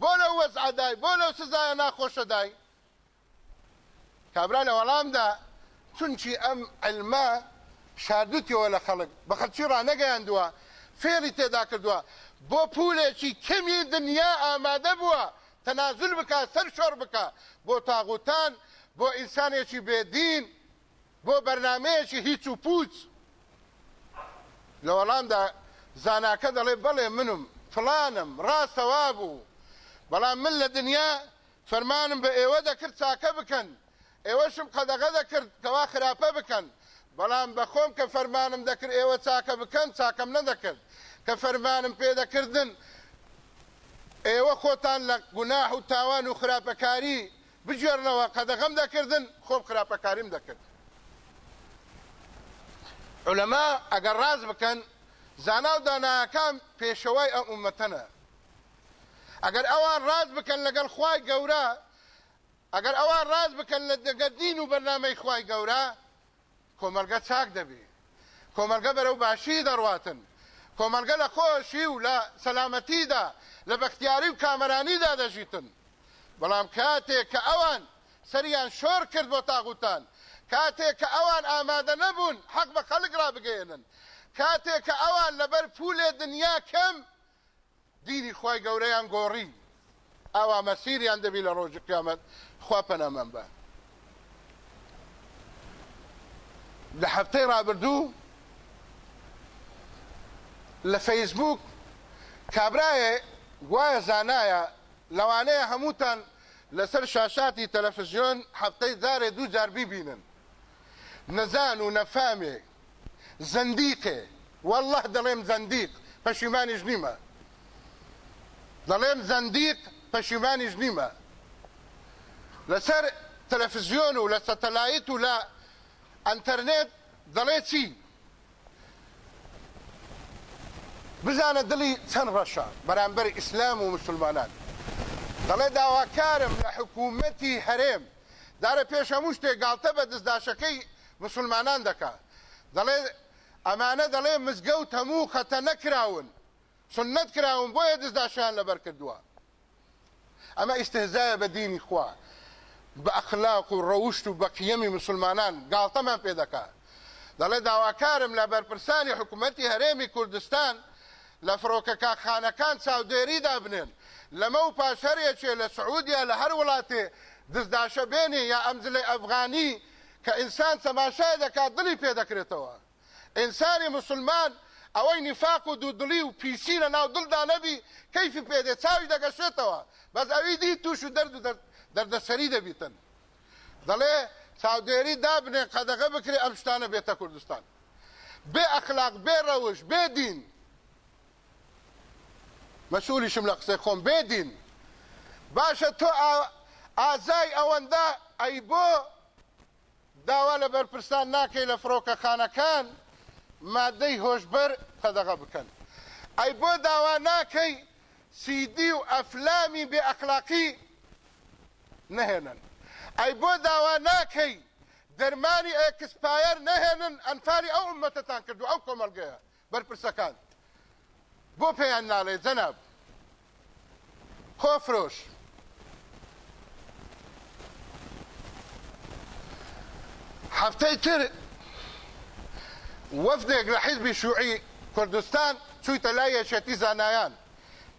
بۆ لەو وەزعدای بۆ لەو سزایە ناخۆشە دای کابرا لە وەڵامدا چونچی ئەم علما شاردوتیەوە لە خەڵک بە خەلچی ڕانەگەیاندووە فێری تێدا کردووە بۆ پولێکی کەمی دنیا ئامادە بووە تەنازل بکە سەر شۆر بکە. بۆ تاغوتان بۆ ئینسانێکی بێدین بۆ بەرنمەیەکی هیچ و پوچ. لە وەڵامدا زاناکە دەڵێ بەڵێ منم فلانم ڕاستەوا بوو. بەڵام من لە دنیا فەرمانم بە ئێوە دەکرد چاکە بکەن. ئێوەشم قەدەغە دەکرد کەوا خراپە بکەن. بەڵام بەخۆم کە فەرمانم دەکرد ئێوە چاکە بکەن چاکەم نەدەکرد. کە فەرمانم پێدەکردن ئێوە خۆتان لە گوناح و تاوان و خراپەکاری بجێڕنەوە قەدەغەم دەکردن خۆم خراپەکاریم دەکرد. علەما ئەگەر ڕاز بکەن زانا و داناکان پێشەوەی ئەم ئومەتەنە ئەگەر ئەوان ڕاز بکەن لەگەڵ خوای گەورە ئەگەر ئەوان ڕاز بکەن لە دەگەدین و بەرنامەی خوای گەورە کۆمەلگە چاک دەبی. کۆمەلگە بەرەو باشی دەڕواتن. کۆمەلگە لە خۆشی و لە سەلامەتیدا لە بەختیاری و کامەرانیدا دەژیتن. بەڵام کاتێک کە ئەوان سەریان شۆر کرد بۆ تاغوتان کاتێک کە ئەوان ئامادە نەبوون حەق بە خەڵک ڕابگەێنن کاتێک کە ئەوان لەبەر پولێ دنیا کەم دینی خی گەورەیان گۆڕی. ئاوا مەسیریان دەبی لە ڕۆژ قیامەت خوا پەنەمەم بە لە هەفتەی ڕابردوو لە فەیسبوک کابرایە گوایە زانایە لەوانەیە هەمووتان لەسەر شاشاتی تەلەفزیۆن هەفتەی دارێ دوو جار بیبینن. نەزان و نەفامێ والله دەڵێم زەندیق پەشیمانیش نیمە. دەڵێم زەندیق پەشیمانیش نیمە. لەسەر تەلەفزیۆن و لە سەتەلایت و لە ئەتەرنێت دەڵێ بزانە دڵی چەند ڕەشە. بەرامبەر ئیسلام و مسلمانان. دەڵێ داواکارم لە حکوومەتی هەرێم. دارە پێش هەموو شتێک گاڵتە بە دەستداشەکەی مسلمانان دەکات دەڵێ ئەمانە دەڵێ مزگەوت هەموو خەتە نەکراون. سنت کراون بۆیە دەستداشیان لەبەر کردووە. ئەمە ئیستهزایە بە دینی خوا. بە ئەخلاق و ڕەوشت و بە قیەمی مسلمانان گاڵتەمان پێ دەکات دەڵێ داواکارم لە بەرپرسانی حکوومەتتی هەرێمی کوردستان لە فڕۆکە کاخانەکان چاودێریدا بنێن لەمە و پاشەرێکێ لە سعودیا لە هەر وڵاتێ دزداشە بێنێ یا ئەمزلێ ئەفغانی کە ئینسان تەماشای دەکات دڵی پێ دەکرێتەوە. ئینسانی مسلمان ئەوەی نیفاق و دوودڵی و پیسی لە ناو دڵدا نەبی کەیفی پێدێ چاوی دەگەشێتەوە بەس ئەوی دی توش و دەرد و دەردەسەری دەبیتن. دەڵێ چاودێری دابنێ قەدەغە بکرێ ئەم شتانە بێتە کوردستان. بێ ئەخلاق بێ ڕەوش بێ دین. مەسئولیشم لە قسەی بێ دین باشە تۆ ئازای ئەوەندە ئەی بۆ داوا لە بەرپرسان ناکەی لە فڕۆکە خانەکان مادەی هۆشبەر قەدەغە بکەن ئەی بۆ داوا ناکەی سیدی و ئەفلامی بێ ئەخلاقی نهێنن ئەی بۆ داوا ناکەی دەرمانی ئەکسپایر نەهێنن ئەنفاری ئەو عمەتتان کردو ئەو کۆمەلگەیە بەرپرسەکان بۆ پێیان ناڵێ جەناب. خۆفرۆش. هەفتەی تر وەفدێک لە حیزبی شوعی کوردستان چوویتە لای یەشێتی زانایان.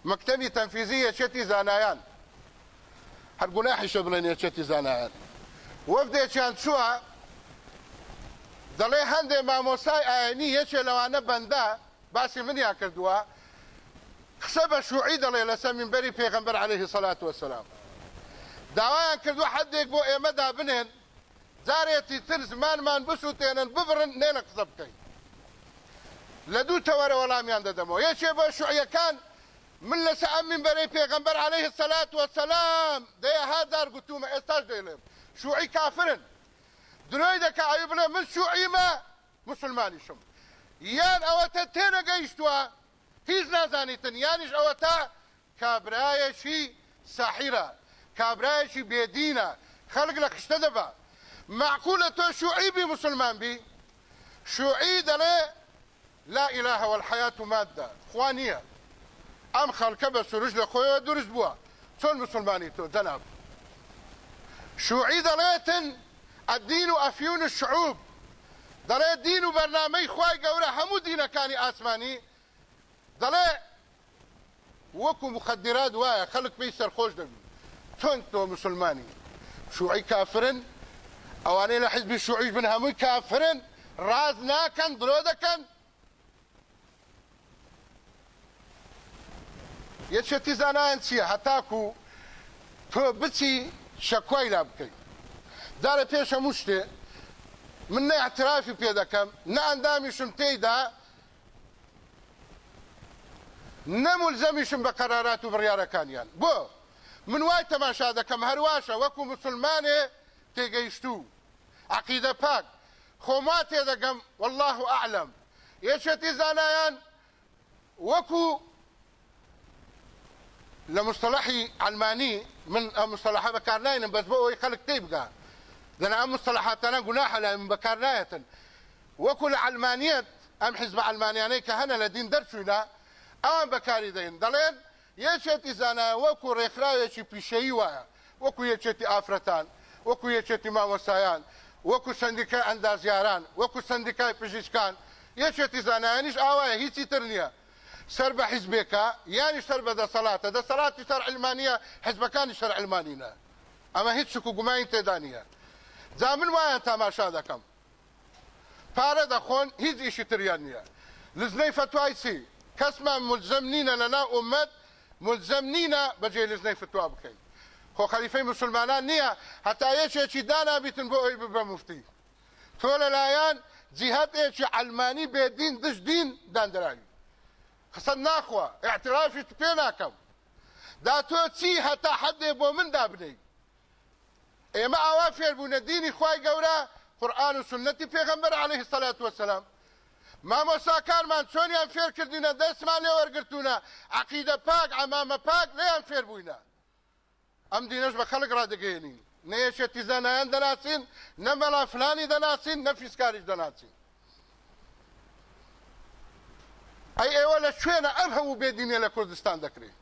مەکتەبی تەنفیزی یەشێتی زانایان. هەر گوناحیشە بڵێن یەچێتی زانایان. وەفدێکیان چووە؟ دەڵێ هەندێک مامۆسای ئاینی یەکێ لەوانە بەندا باسی منیان کردووە قسە بە شوعی دەڵێ لەسەر منبەری پێغەمبەر عەلەیهی سەلات وەسەلام داوایان کردووە حدێک بۆ ئێمەدا بنێن جارێتی تر زمانمان بسووتێنن ببڕن نێنە قسە بکەین لە دوو تەوەرە وەڵامیان دەدەمەوە یەکێ بۆ شوعیەکان من لەسە ئەم منبەرەی پێغەمبەر عەلەیهی سەلات وەسەلام دەیە هادار گوتومە ئێستاش دەیڵێم شوعی کافرن درۆی دەکە ئەوی بڵێ من شوعیمە مسلمانیشم یان ئەوەتە تێنەگەیشتووە هیچ نازانیتن یانیش ئەوە تا کابرایەکی ساحیرە کابرایەکی بێدینە خەڵک لە خشتە دەبا. معقولە تۆ شوعی بی مسلمان بی؟ شوعی دەڵێ لا إله والحياة مادة. خوانية ئەم خەڵکە بە سروش لە خۆیەوە دروست بووە. چۆن مسلمانی تۆ؟ جەناب. شوعی دەڵێتن الدین و ئەفیون الشعوب. دەڵێ دین و بەرنامەی خوای گەورە هەموو دینەکانی ئاسمانی دەڵێ وەکو مخدرات وایە خەڵک پێی سەرخۆش دەبی چۆن تۆ مسلمانی شوعی کافرن ئەوانەی لە حزبی شوعیش بن هەمووی کافرن ڕاز ناکەن درۆ دەکەن یەکێتی زانایان چییە هەتاکو تۆ بچی شەکوای لا بکەیت دارە پێش هەموو شتێ من نە احترافی پێ دەکەم نە ئەندامیشم تێیدا نەمولزەمیشم بە قەرارات و بڕیارەکانیان بۆ من وای تەماشا دەکەم هەرواشە وەکو مسلمانێ تێگەیشتوو عقیدە پاک. خۆما تێدەگەم والله ئەعلم یەکێتی زانایان وەکو لە مستەلحی ئەلمانی من ئەم مستەلحە بەکار ناینم بەس بۆ ئەوەی خەڵک تێ بگا دەنا ئەم مستەلحاتانە گوناحە لای من بەکار نایەتن وەکو لە ئەوان بەکاری دەین. دەڵێن یەکێتی زانایە وەکو ڕێکخراوێکی پیشەیی وایە. وەکو یەکێتی ئافرەتان وەکو یەکێتی مامۆسایان وەکو سندیکای ئەندازیاران وەکو سندیکای پزیشکان. یەکێتی زانایانیش ئاوایە هیچی تر نییە. سەر بە حیزبێکە یانی سەر بە دەسەڵاتە. دەسەڵاتی سەر ئەلمانیا حزبەکانی شەر ئەلمانینە ئەمە هیچ شک و گومانی تێدا نیە جا من وایە تاماشا دەکەم. پارە دەخۆن هیچ ئیشی تریان نییە. لزنەی فتوای چی؟ کەسمان ملزم نینە لەنا ئومەت ملزم نینە بەجێ لزنەی فتوا بکەین خۆ خەلیفەی مسلمانان نییە هەتا یەکێکی دانابیتن بۆ ئەوی ببە مفتی تۆ لەلایەن جیهەتێکی ئەلمانی بێدین دش دین داندراوی قسەد ناخوە اعترافی پێ ناکەم دا تۆ چی هەتا حەدێ بۆ من دابنەی ئێمە ئاوا فێربوونە دینی خی گەورە قورآن و سنەتی پێغەمبەر عليه الصلاة والسلام. مامۆساکارمان چۆنیان فێر کردینە دەستمان لێ وەرگرتوونە. عقیدە پاک ئەمامە پاک لێیان فێر بووینە. ئەم دینەش بە خەڵک ڕدەگەێنین نەیەشێتی زانایان دەناسین نەمەلا فلانی دەناسین نەفیسکاریش دەناسین. ئەی ئێوە لە شوێنە ئەم هەموو بێدینێ لە کوردستان دەکرێت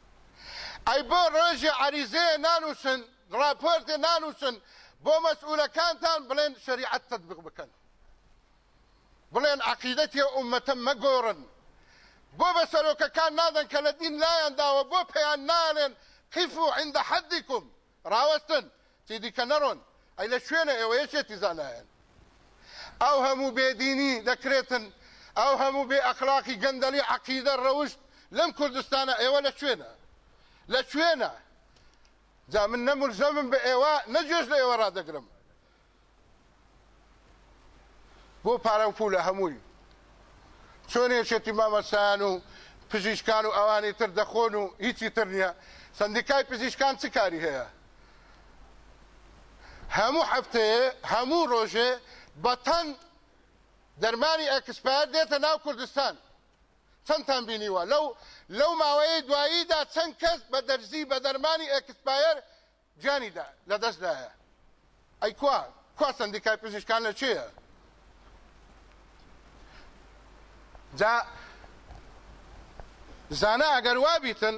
ئەی بۆ ڕۆژی عریزەیە نانووسن راپۆرتێ نانووسن بۆ مەسئولەکانتان بڵێن شریعەت تطبیق بکەن. بڵێن عقیدەتی ئومەتە مەگۆڕن بۆ بە سەرۆکەکان نادەن کە لە دین لایەنداوە بۆ پێیان نالێن قیفو عند حدکم ڕاوەستن چی دیکە نەڕۆن ئەی لە شوێنە ئێوە یەکێتی زانایەن ئەو هەموو بێدینی دەکرێتن ئەو هەموو بێ ئەخلاقی گەندەلی عقیدە ڕەوشت لەم جا من نەمرزەمم بە ئێوە نەجێش لە ئێوە بۆ پارە و پولە هەمووی. چۆنێشێتی مامەسان و پزیشکان و ئەوانی تر دەخۆن و هیچی تر نییە. سندیکای پزیشکان چ کاری هەیە؟ هەموو هەفتەیە هەموو ڕۆژێ بەتەن دەرمانی ئەکسپار دێتە ناو کوردستان. چەندتان بینیوە؟ لەو لەو ماوەیە دواییدا چەند کەس بە دەرزی بە دەرمانی ئەکسپایر جانیدا لە دەستدایە. ئەی کوا کوا سندیکای پزیشکان لە چێە؟ جا زانە ئەگەر وابیتن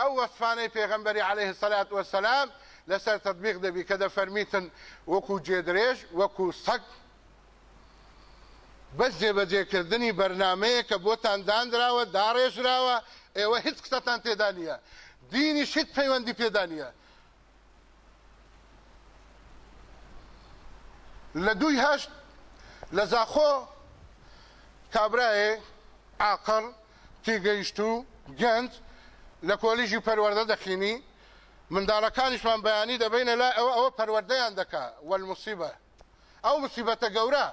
ئەو وەصفانەی پێغەمبەری عليه الصلاة والسلام لەسەر تطبیق دەبی کە دەفەرمیتن وەکو جێدرێژ وەکو سەگ. بەس جێبەجێکردنی بەرنمەیە کە بۆتان دانراوە داڕێژراوە ئێوە هیچ قسەتان تێدا نیە دینی شت پەیوەندی پێدا نیە لە دوی هەشت لە زاخۆ کابراایە عاقل تێگەیشت و گەنج. لە کۆلیژی پەروەەردە دەخینی منداڵەکانیشمان بەیانی دەبینە لا ئەوە ئەوە پەروەردەیان دەکا وەموسیبە ئەو مسیبەتە گەورە.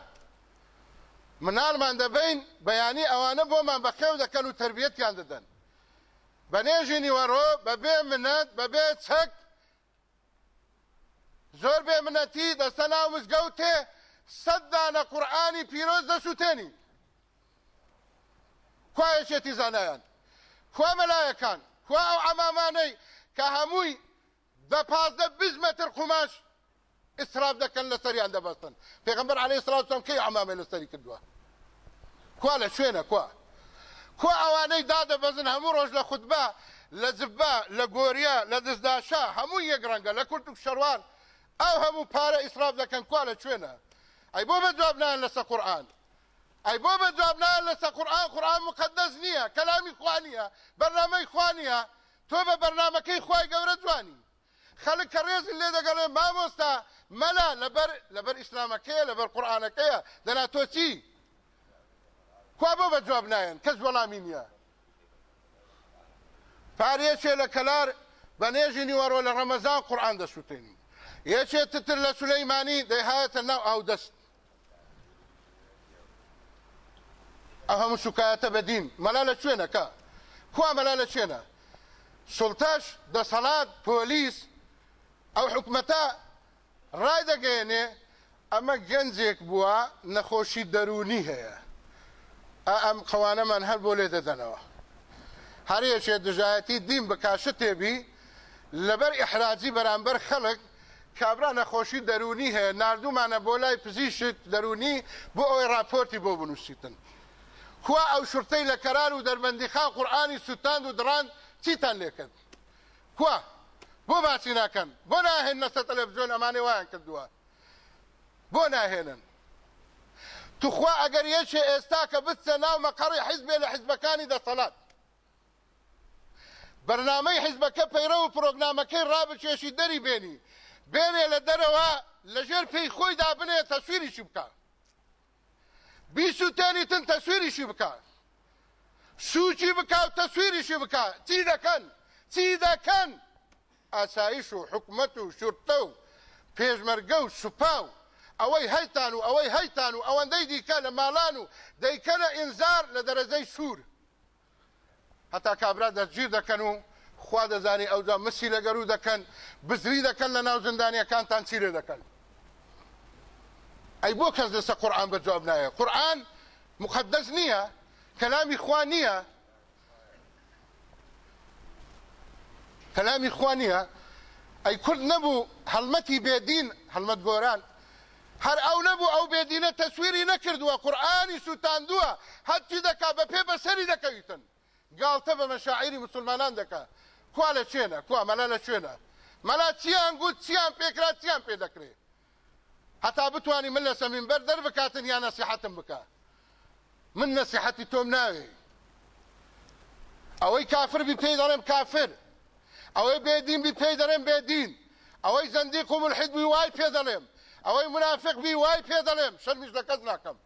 مناڵمان دەبین بەیانی ئەوانە بۆمان بەخێو دەکەن و تربیەتیان دەدەن. بە نێژی نیوەڕۆ بەبێ منەت بەبێ چەک. زۆر بێ منەتی دەستە ناو مزگەوتێ سەددانە قورآانی پیرۆز دەسووتێنی. کوایەکێتی زانایان. کوا مەلایەکان کوا ئەو ئەمامانەی کە هەمووی دە پازدە بزمەتر قوماش ئسراف دەکەن لە سەریان دەبەستن. پێغمبەر عليه سلام کەی ئەمامێ لە سەری کردووە؟ کوا لە شوێنە کوا کوا ئەوانەی دادەبەزن هەموو ڕۆژ لە خودبە لە جبا لە گۆریە لە دەستداشا هەموو یەک ڕەنگە لە کورت و شەروان ئەو هەموو پارە ئیسراف دەکەن کوا لە شوێنە. ئەی بۆ بە جواب نان لەسەر قورآن ئەی بۆ بە جواب نان لەسەر قورآن قورآن مقدس نییە کەلامی خوانیە بەرنامەی خوانیە تۆ بە بەرنمەکەی خی گەورە جوانی خەڵک کە ڕێزی لێ دەگەڵێ مامۆستا مەلا لەبەر لەبەر ئیسلامەکەیە لەبەر قورآانەکەیە دەنا تۆ چی کوا بۆ بە جواب نایەن کەس وەڵامی نییە پارێکێ لە کەلار بە نێژی نیوەڕۆ قورآان یەکێتتر لە سولەیمانی دەیهایەتە ناو ئاو دەست هەموو شکایەتە بەدین مەلا لە کوێنەکە کوا مەلا لە کوێنە؟ سڵتەش دەسەڵات پۆلیس ئەو حکومەتە ڕای دەگەێنێ ئەمە گەنجێک بووە نەخۆشی دەرونی هەیە. ئەم قوانەمان هەر بۆ لێ دەدەنەوە. هەرەیەکێ دژایەتی دین بە کاشە تێبی لەبەر ئحراجی بەرامبەر خەڵک کابرا نەخۆشی دەرونی هەیە. نردومانە بۆ لای پزیشک دەرونی بۆ ئەوەی راپۆرتی بۆ بنووسیتن. خوا ئەو شورتەی لە کەرار و دەربەندیخا قورآانی سووتاند و دڕان چیتان لێکرد؟ خوا بۆ باسی ناکەن بۆ ناهێن نەسە تەلەڤزیۆن ئەمانێ وایان کردووە. بۆ ناهێنن. توخوا ئەگەر یەکێ ئێستا کە بچە ناو مەقەڕی حیزبێ لە حیزبەکانی دەسەڵات. بەرنامەی حیزبەکە پەیرە و پرۆگرامەکەی ڕابچێشی دەری بێنی. بێنێ لە دەرەوە لەژێر پێی خۆی دابنێ تەسویریشی بکە؟ بیسووتێنی تن تەسویریشی بکە سوچی بکە و تەسویریشی بکە چی دەکەن؟ چی دەکەن؟ ئاسایش و حکومت و شورتە و پێشمەرگە و سوپا و ئەوەی هەیتان و ئەوەی هەیتان و ئەوەندەی دیکە لە ماڵان و دەیکەنە ئینزار لە دەرەزەی سوور. هەتا کابرا دەستگیر دەکەن و خوا دەزانی ئەوجا مسی لەگەرو دەکەن بزری دەکەن لە ناو زندانیەکانتان چیرێ دەکەن؟ ئەی بۆ کەس لەسە قورآن بە جواب نایە. قورآن مقدس نییە کەلامی خوا نییە. کەلامی خوا نییە. ئەی کورد نەبوو هەڵمەتی بێدین هەڵمەت گۆران. هەر ئەو نەبوو ئەو بێدینە تەسویری نەکردووە. قورآانی سووتاندووە. هەرچی دەکا بە پێ بەسەری دەکەویتن. گاڵتە بە مەشاعری مسلمانان دەکا. کوا لە چێنە؟ کوا مەلا لە شوێنە مەلا چیان گوت چیان پێکرا چیان پێ دەکرێت هەتا بتانی من لە سەمینبەر دەربکاتن یا نەسیحەتم بکە من نەسیحەتی تۆم ناوێ ئەوەی کافر بی پێی دەڵێم کافر ئەوەی بێدین بی پێی دەڵێم بێدین ئەوەی زەندیق و ملحید بی وای پێ دەڵێم ئەوەی منافق بی وای پێ دەڵێم شەرمیش لە کەس ناکەم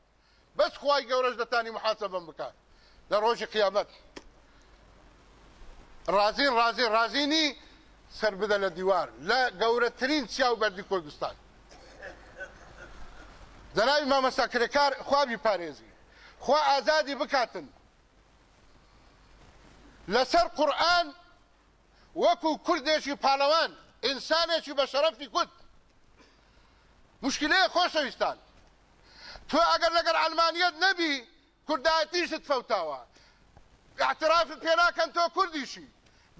بەس خوای گەورەش دەتانی محاسبەم بکات لە ڕۆژی قیامەت رازین رازین رازینی سەر بدە لە دیوار لە گەورەترین چیا جەناوی مامەساکرێکار خوابی پارێزی خوا ئازادی بکاتن لەسەر قورآن وەکو کوردێکی پاڵەوان ئینسانێکی بە شەرەفی کورد مشکلەیە خۆشەویستان تۆ ئەگەر لەگەر ئەلمانیت نەبی کوردایەتیشت فەوتاوە اعترافت پێ ناکەن تۆ کوردیشی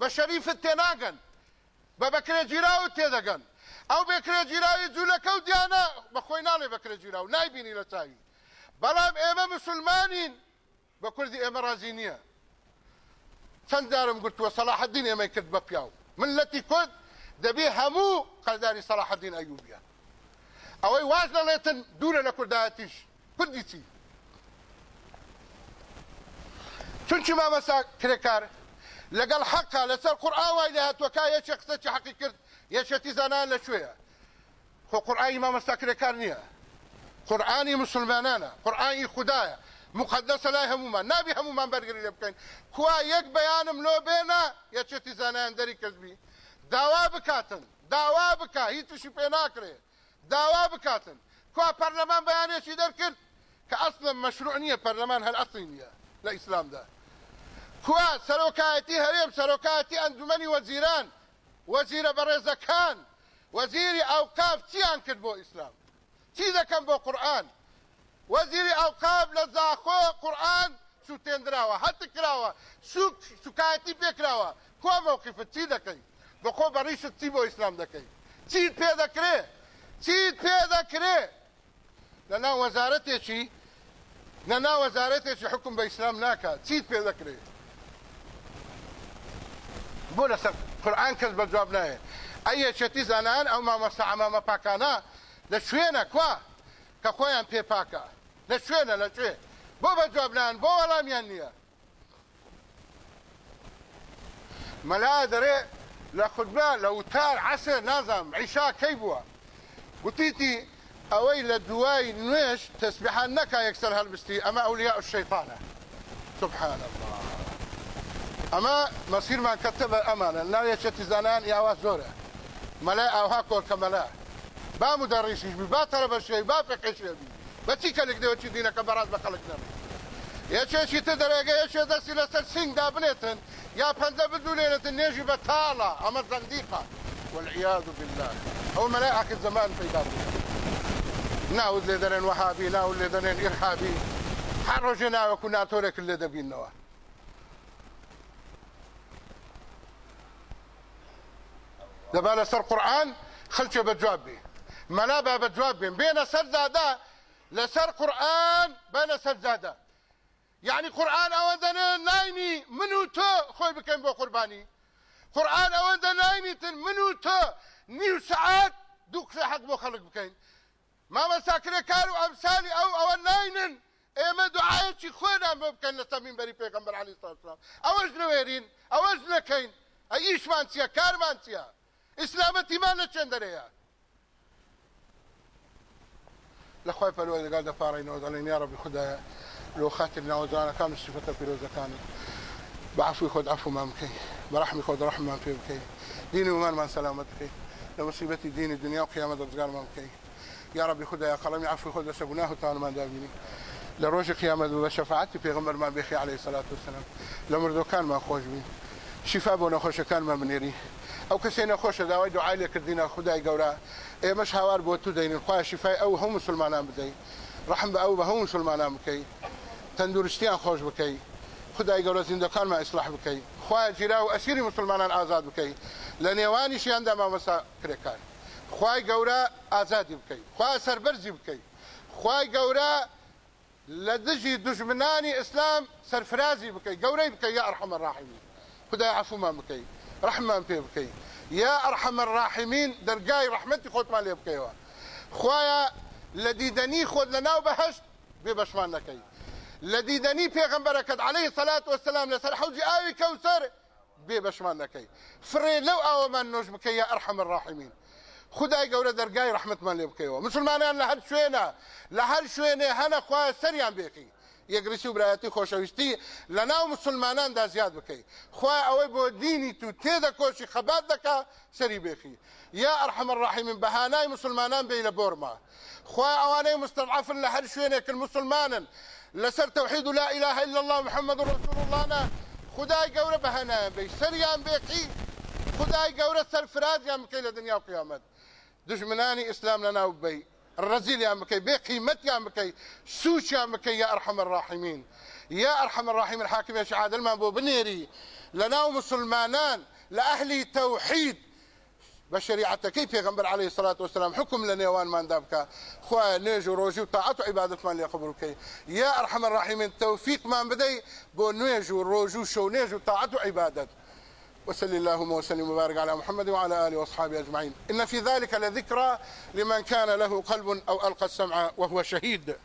بە شەریفت تێناگەن بە بەکرێ جیراوت تێدەگەن ئەو بێکرێ جیراوی جوولەکە و دیانە بە خۆی ناڵێ بەکرێ جیرا و نایبینی لە چاوی بەڵام ئێمە مسلمانین. بە کوردی ئێمە رازی نییە چەند دارم گرتووە سەلاحدین ئێمە کرد بە پیاو. ملەتی کورد دەبێ هەموو قەداری سەلاحدین ئەیوبیە ئەوەی واز دەڵێتن دوورە لە کوردایەتیش کوردی چی؟ چونچی مامەسا کرێکار لەگەڵ حەقا لەسەر قورئان وای لە هاتووەکە یەکێک قسەی حەقی کرد؟ یەکێتی زانان لە کوێیە خۆ قورئانی مامەستا کرێکار نییە. قورآانی مسلمانانە قورآانی خدایە. مقدسە لای هەمومان نابی هەمومان بەرگری لێ بکەین کوا یەک بەیانم لۆ بێنە یەکێتی زانایان دەری کەسبی. داوا بکاتن داوا بکە هیچشی پێ ناکرێ. داوا بکاتن. کوا پەرلەمان بەیانێکی دەرکرد کە ئەسڵم مەشروع نییە پەرلەمان هەر ئەسڵی نییە لە ئیسلامدا. کوا سەرۆکایەتی هەرێم سەرۆکایەتی ئەنجومەنی وەزیران وەزیرە بەڕێزەکان وەزیری ئەوقاف چیان کرد بۆ ئیسلام چی دەکەم بۆ قورآن وەزیری ئەوقاف لە زاخۆ قورآن سووتێنراوە هەت کراوە سوکایەتی پێکراوە کۆ مەوقفت چی دەکەی بەخۆ بەڕیشت چی بۆ ئیسلام دەکەی چیت پێ دەکرێ چیت پێ دەکرێ لەناو وەزارەتێکی لەناو وەزارەتێکی حکم بە ئیسلام ناکات چیت پێ دەکرێت بۆ لەسەر قورآن کەس بە جواب نایە ئەیە چەتی زانان ئەو مامەستا ئەمامە پاکانە لە شوێنە کوا؟ کە خۆیان پێ پاکە لە شوێنە لە کوێ بۆ بە جوابنان بۆ وەڵامیان نییە مەلا دەرێ لە خودبا لە وتار عسر نازام عیشا کەی بووە گوتیتی ئەوەی لە دوای نوێش تەسبیحان نەکا یەکسەر هەڵبستی ئەمە ئەولیا الشەیطانە سبحان الله. ئەمە مەسیرمان کەتە بە ئەمانە ناوێچەتی زانان یاوا زۆرە مەلای ئاها کۆرکە مەلا با مدەڕیشیش بی با تەرە بەشێ با پێقێشێبی بەچی کەلێک دەوەچی دینەکە بەڕاست بە خەڵک نەبێت یەکێکی تر دەرێگە یەکێ دەستی لەسەر سنگدا بنێتن یا پەنجە بدولێنێتن نێژی بە تاڵە ئەمە زەندیقە والعياذ بالله. ئەو مەلای عقد زمان پیدا ناود لێ دەرێن وەهابی ناود لێ دەرێن ئیرحابی هەر ڕۆژێ ناوەکو ناتۆرێک لێ دەبینەوە دەبا لەسەر قورآن خەلچێ بە جواب بێ مەلا با بە جواب بێن بێنە سەر زادا لەسەر قورآن بەنە سەر زادا. یعنی قورآن ئەوەندەنە ناینی من و تۆ خۆی بکەین بۆ قوربانی قورآن ئەوەندە ناینیتن من و تۆ نیو سعات دوو قسە حەق بۆ خەڵک بکەین مامەساکرێ کار و ئەمسالی ئەو ئەوە ناینن ئێمە دوعاەتی خۆیان بۆ بکەن لە تەمین بەری پێغمبەر علی سلام ئەوەش نوێرین ئەوەش نەکەین چییە کارمان چییە ئیسلامەتیمان لە چەند دەرەیە لەخوای پەلوی لەگەڵ دەپارڕینەوە دەڵێن یا ڕەبی خدایە لۆ خاتر ناوەجانەکان سفەتە پیرۆزەکانی بعفوی خۆت عفومان بکەی بەرەحمی خۆت ڕەحمان پێ بکەی. دینی ومانمان سەلامەت بکەی. لە مصیبەتی دینی دنیا و قیامەت ڕزگارمان بکەی. یا ربی خدای قەڵەمی عفوی خۆت لەسەر گوناهتانمان دابینی. لە ڕۆژی قیامەت بە شەفاعتی پێغمبەرمان بێخی عليه سلات وسلام لە مردەکانمان خۆش بین. شیفا بۆ نەخۆشەکانمان منێری. ئەو کەسێ نەخۆشە داوای دوعای لێکردینە خدای گەورە ئێمەش هاوار بۆ تو دەین خوا شیفای ئەو هەموو مسلمانان بدەین ڕحم بە ئەو بە هەموو مسلمانان بکەی تەندروستیان خۆش بکەی خدای گەورە زیندەکانمان ئیسلاح بکەی خوای جیرا و ئەسیری مسلمانان ئازاد بکەی لە نێوانیشیاندا مامەسا کرێکار خوای گەورە ئازادی بکەیت خوا سەربەرزی بکەیت خوای گەورە لە دژی دژمنانی ئیسلام سەرفرازی بکەیت گەورەی بکەیت یا ئەرحەمە ڕاحمین خدای عفومان بکەیت ڕحمان پێ بکەیت یا ئەرحەمە ڕاحمین دەرگای ڕحمەتی خۆتمان لێ بکەیەوە خوایە لە دیدەنی خۆت لە ناو بەهشت بێ بەشمان نەکەیت لە دیدەنی پێغمبەرەکەت عليه سەلات وسلام لەسەر حوجی ئاوی کەوسەر بێ بەشمان نەکەی فرێ لەو ئاوەمان نۆش بکەی یا ئەرحەمە ڕاحمین خدای گەورە دەرگای ڕحمتمان لێ بکەیەوە مسلمانان لە هەر شوێنە لە هەر شوێنێ هەنە خوا یەکریسی و برایەتی خۆشەویستی لە ناو مسلماناندا زیاد بکەیت خوا ئەوەی بۆ دینی تو تێدە کۆشی خەبات دەکا سەری بێخی یا ئەرحەم الرحیمین بەهانای مسلمانان بێ لە بۆرما خوا ئەوانەی مستضعفن لە هەر شوێنێکن مسلمانن. لەسەر تەوحید و لا إله إلا الله محمد رسول الله خدای گەورە بەهانایان بێ سەریان بێقی خدای گەورە سەرفرازیان بکەی لە دنیا و قیامەت دژمنانی ئیسلام لە بی. ڕزیلیان بکەی بێ قیمەتیان بکەی سوچیان بکەی یا ئەرحەم الراحمین یا ئەرحەم الراحمین حاکمێکی عادلمان بۆ بنێری لە ناو مسلمانان لە ئەهلی تەوحید بە شریعەتەکەی پێغمبەر عليه الصلاة والسلام؟ حكم لە نێوانماندا بکە خوا نوێژ و ڕۆژی و تاعەت و عیبادەتمان لێ قبول بکەی یا ئەرحەم الراحمین تەوفیقمان بدەی بۆ نوێژ و ڕۆژ و عیبادەت وصلى اللهم وسلم وبارك على محمد وعلى آله وأصحابه أجمعين. إن في ذلك لذكرى لمن كان له قلب أو ألقى السمع وهو شهيد.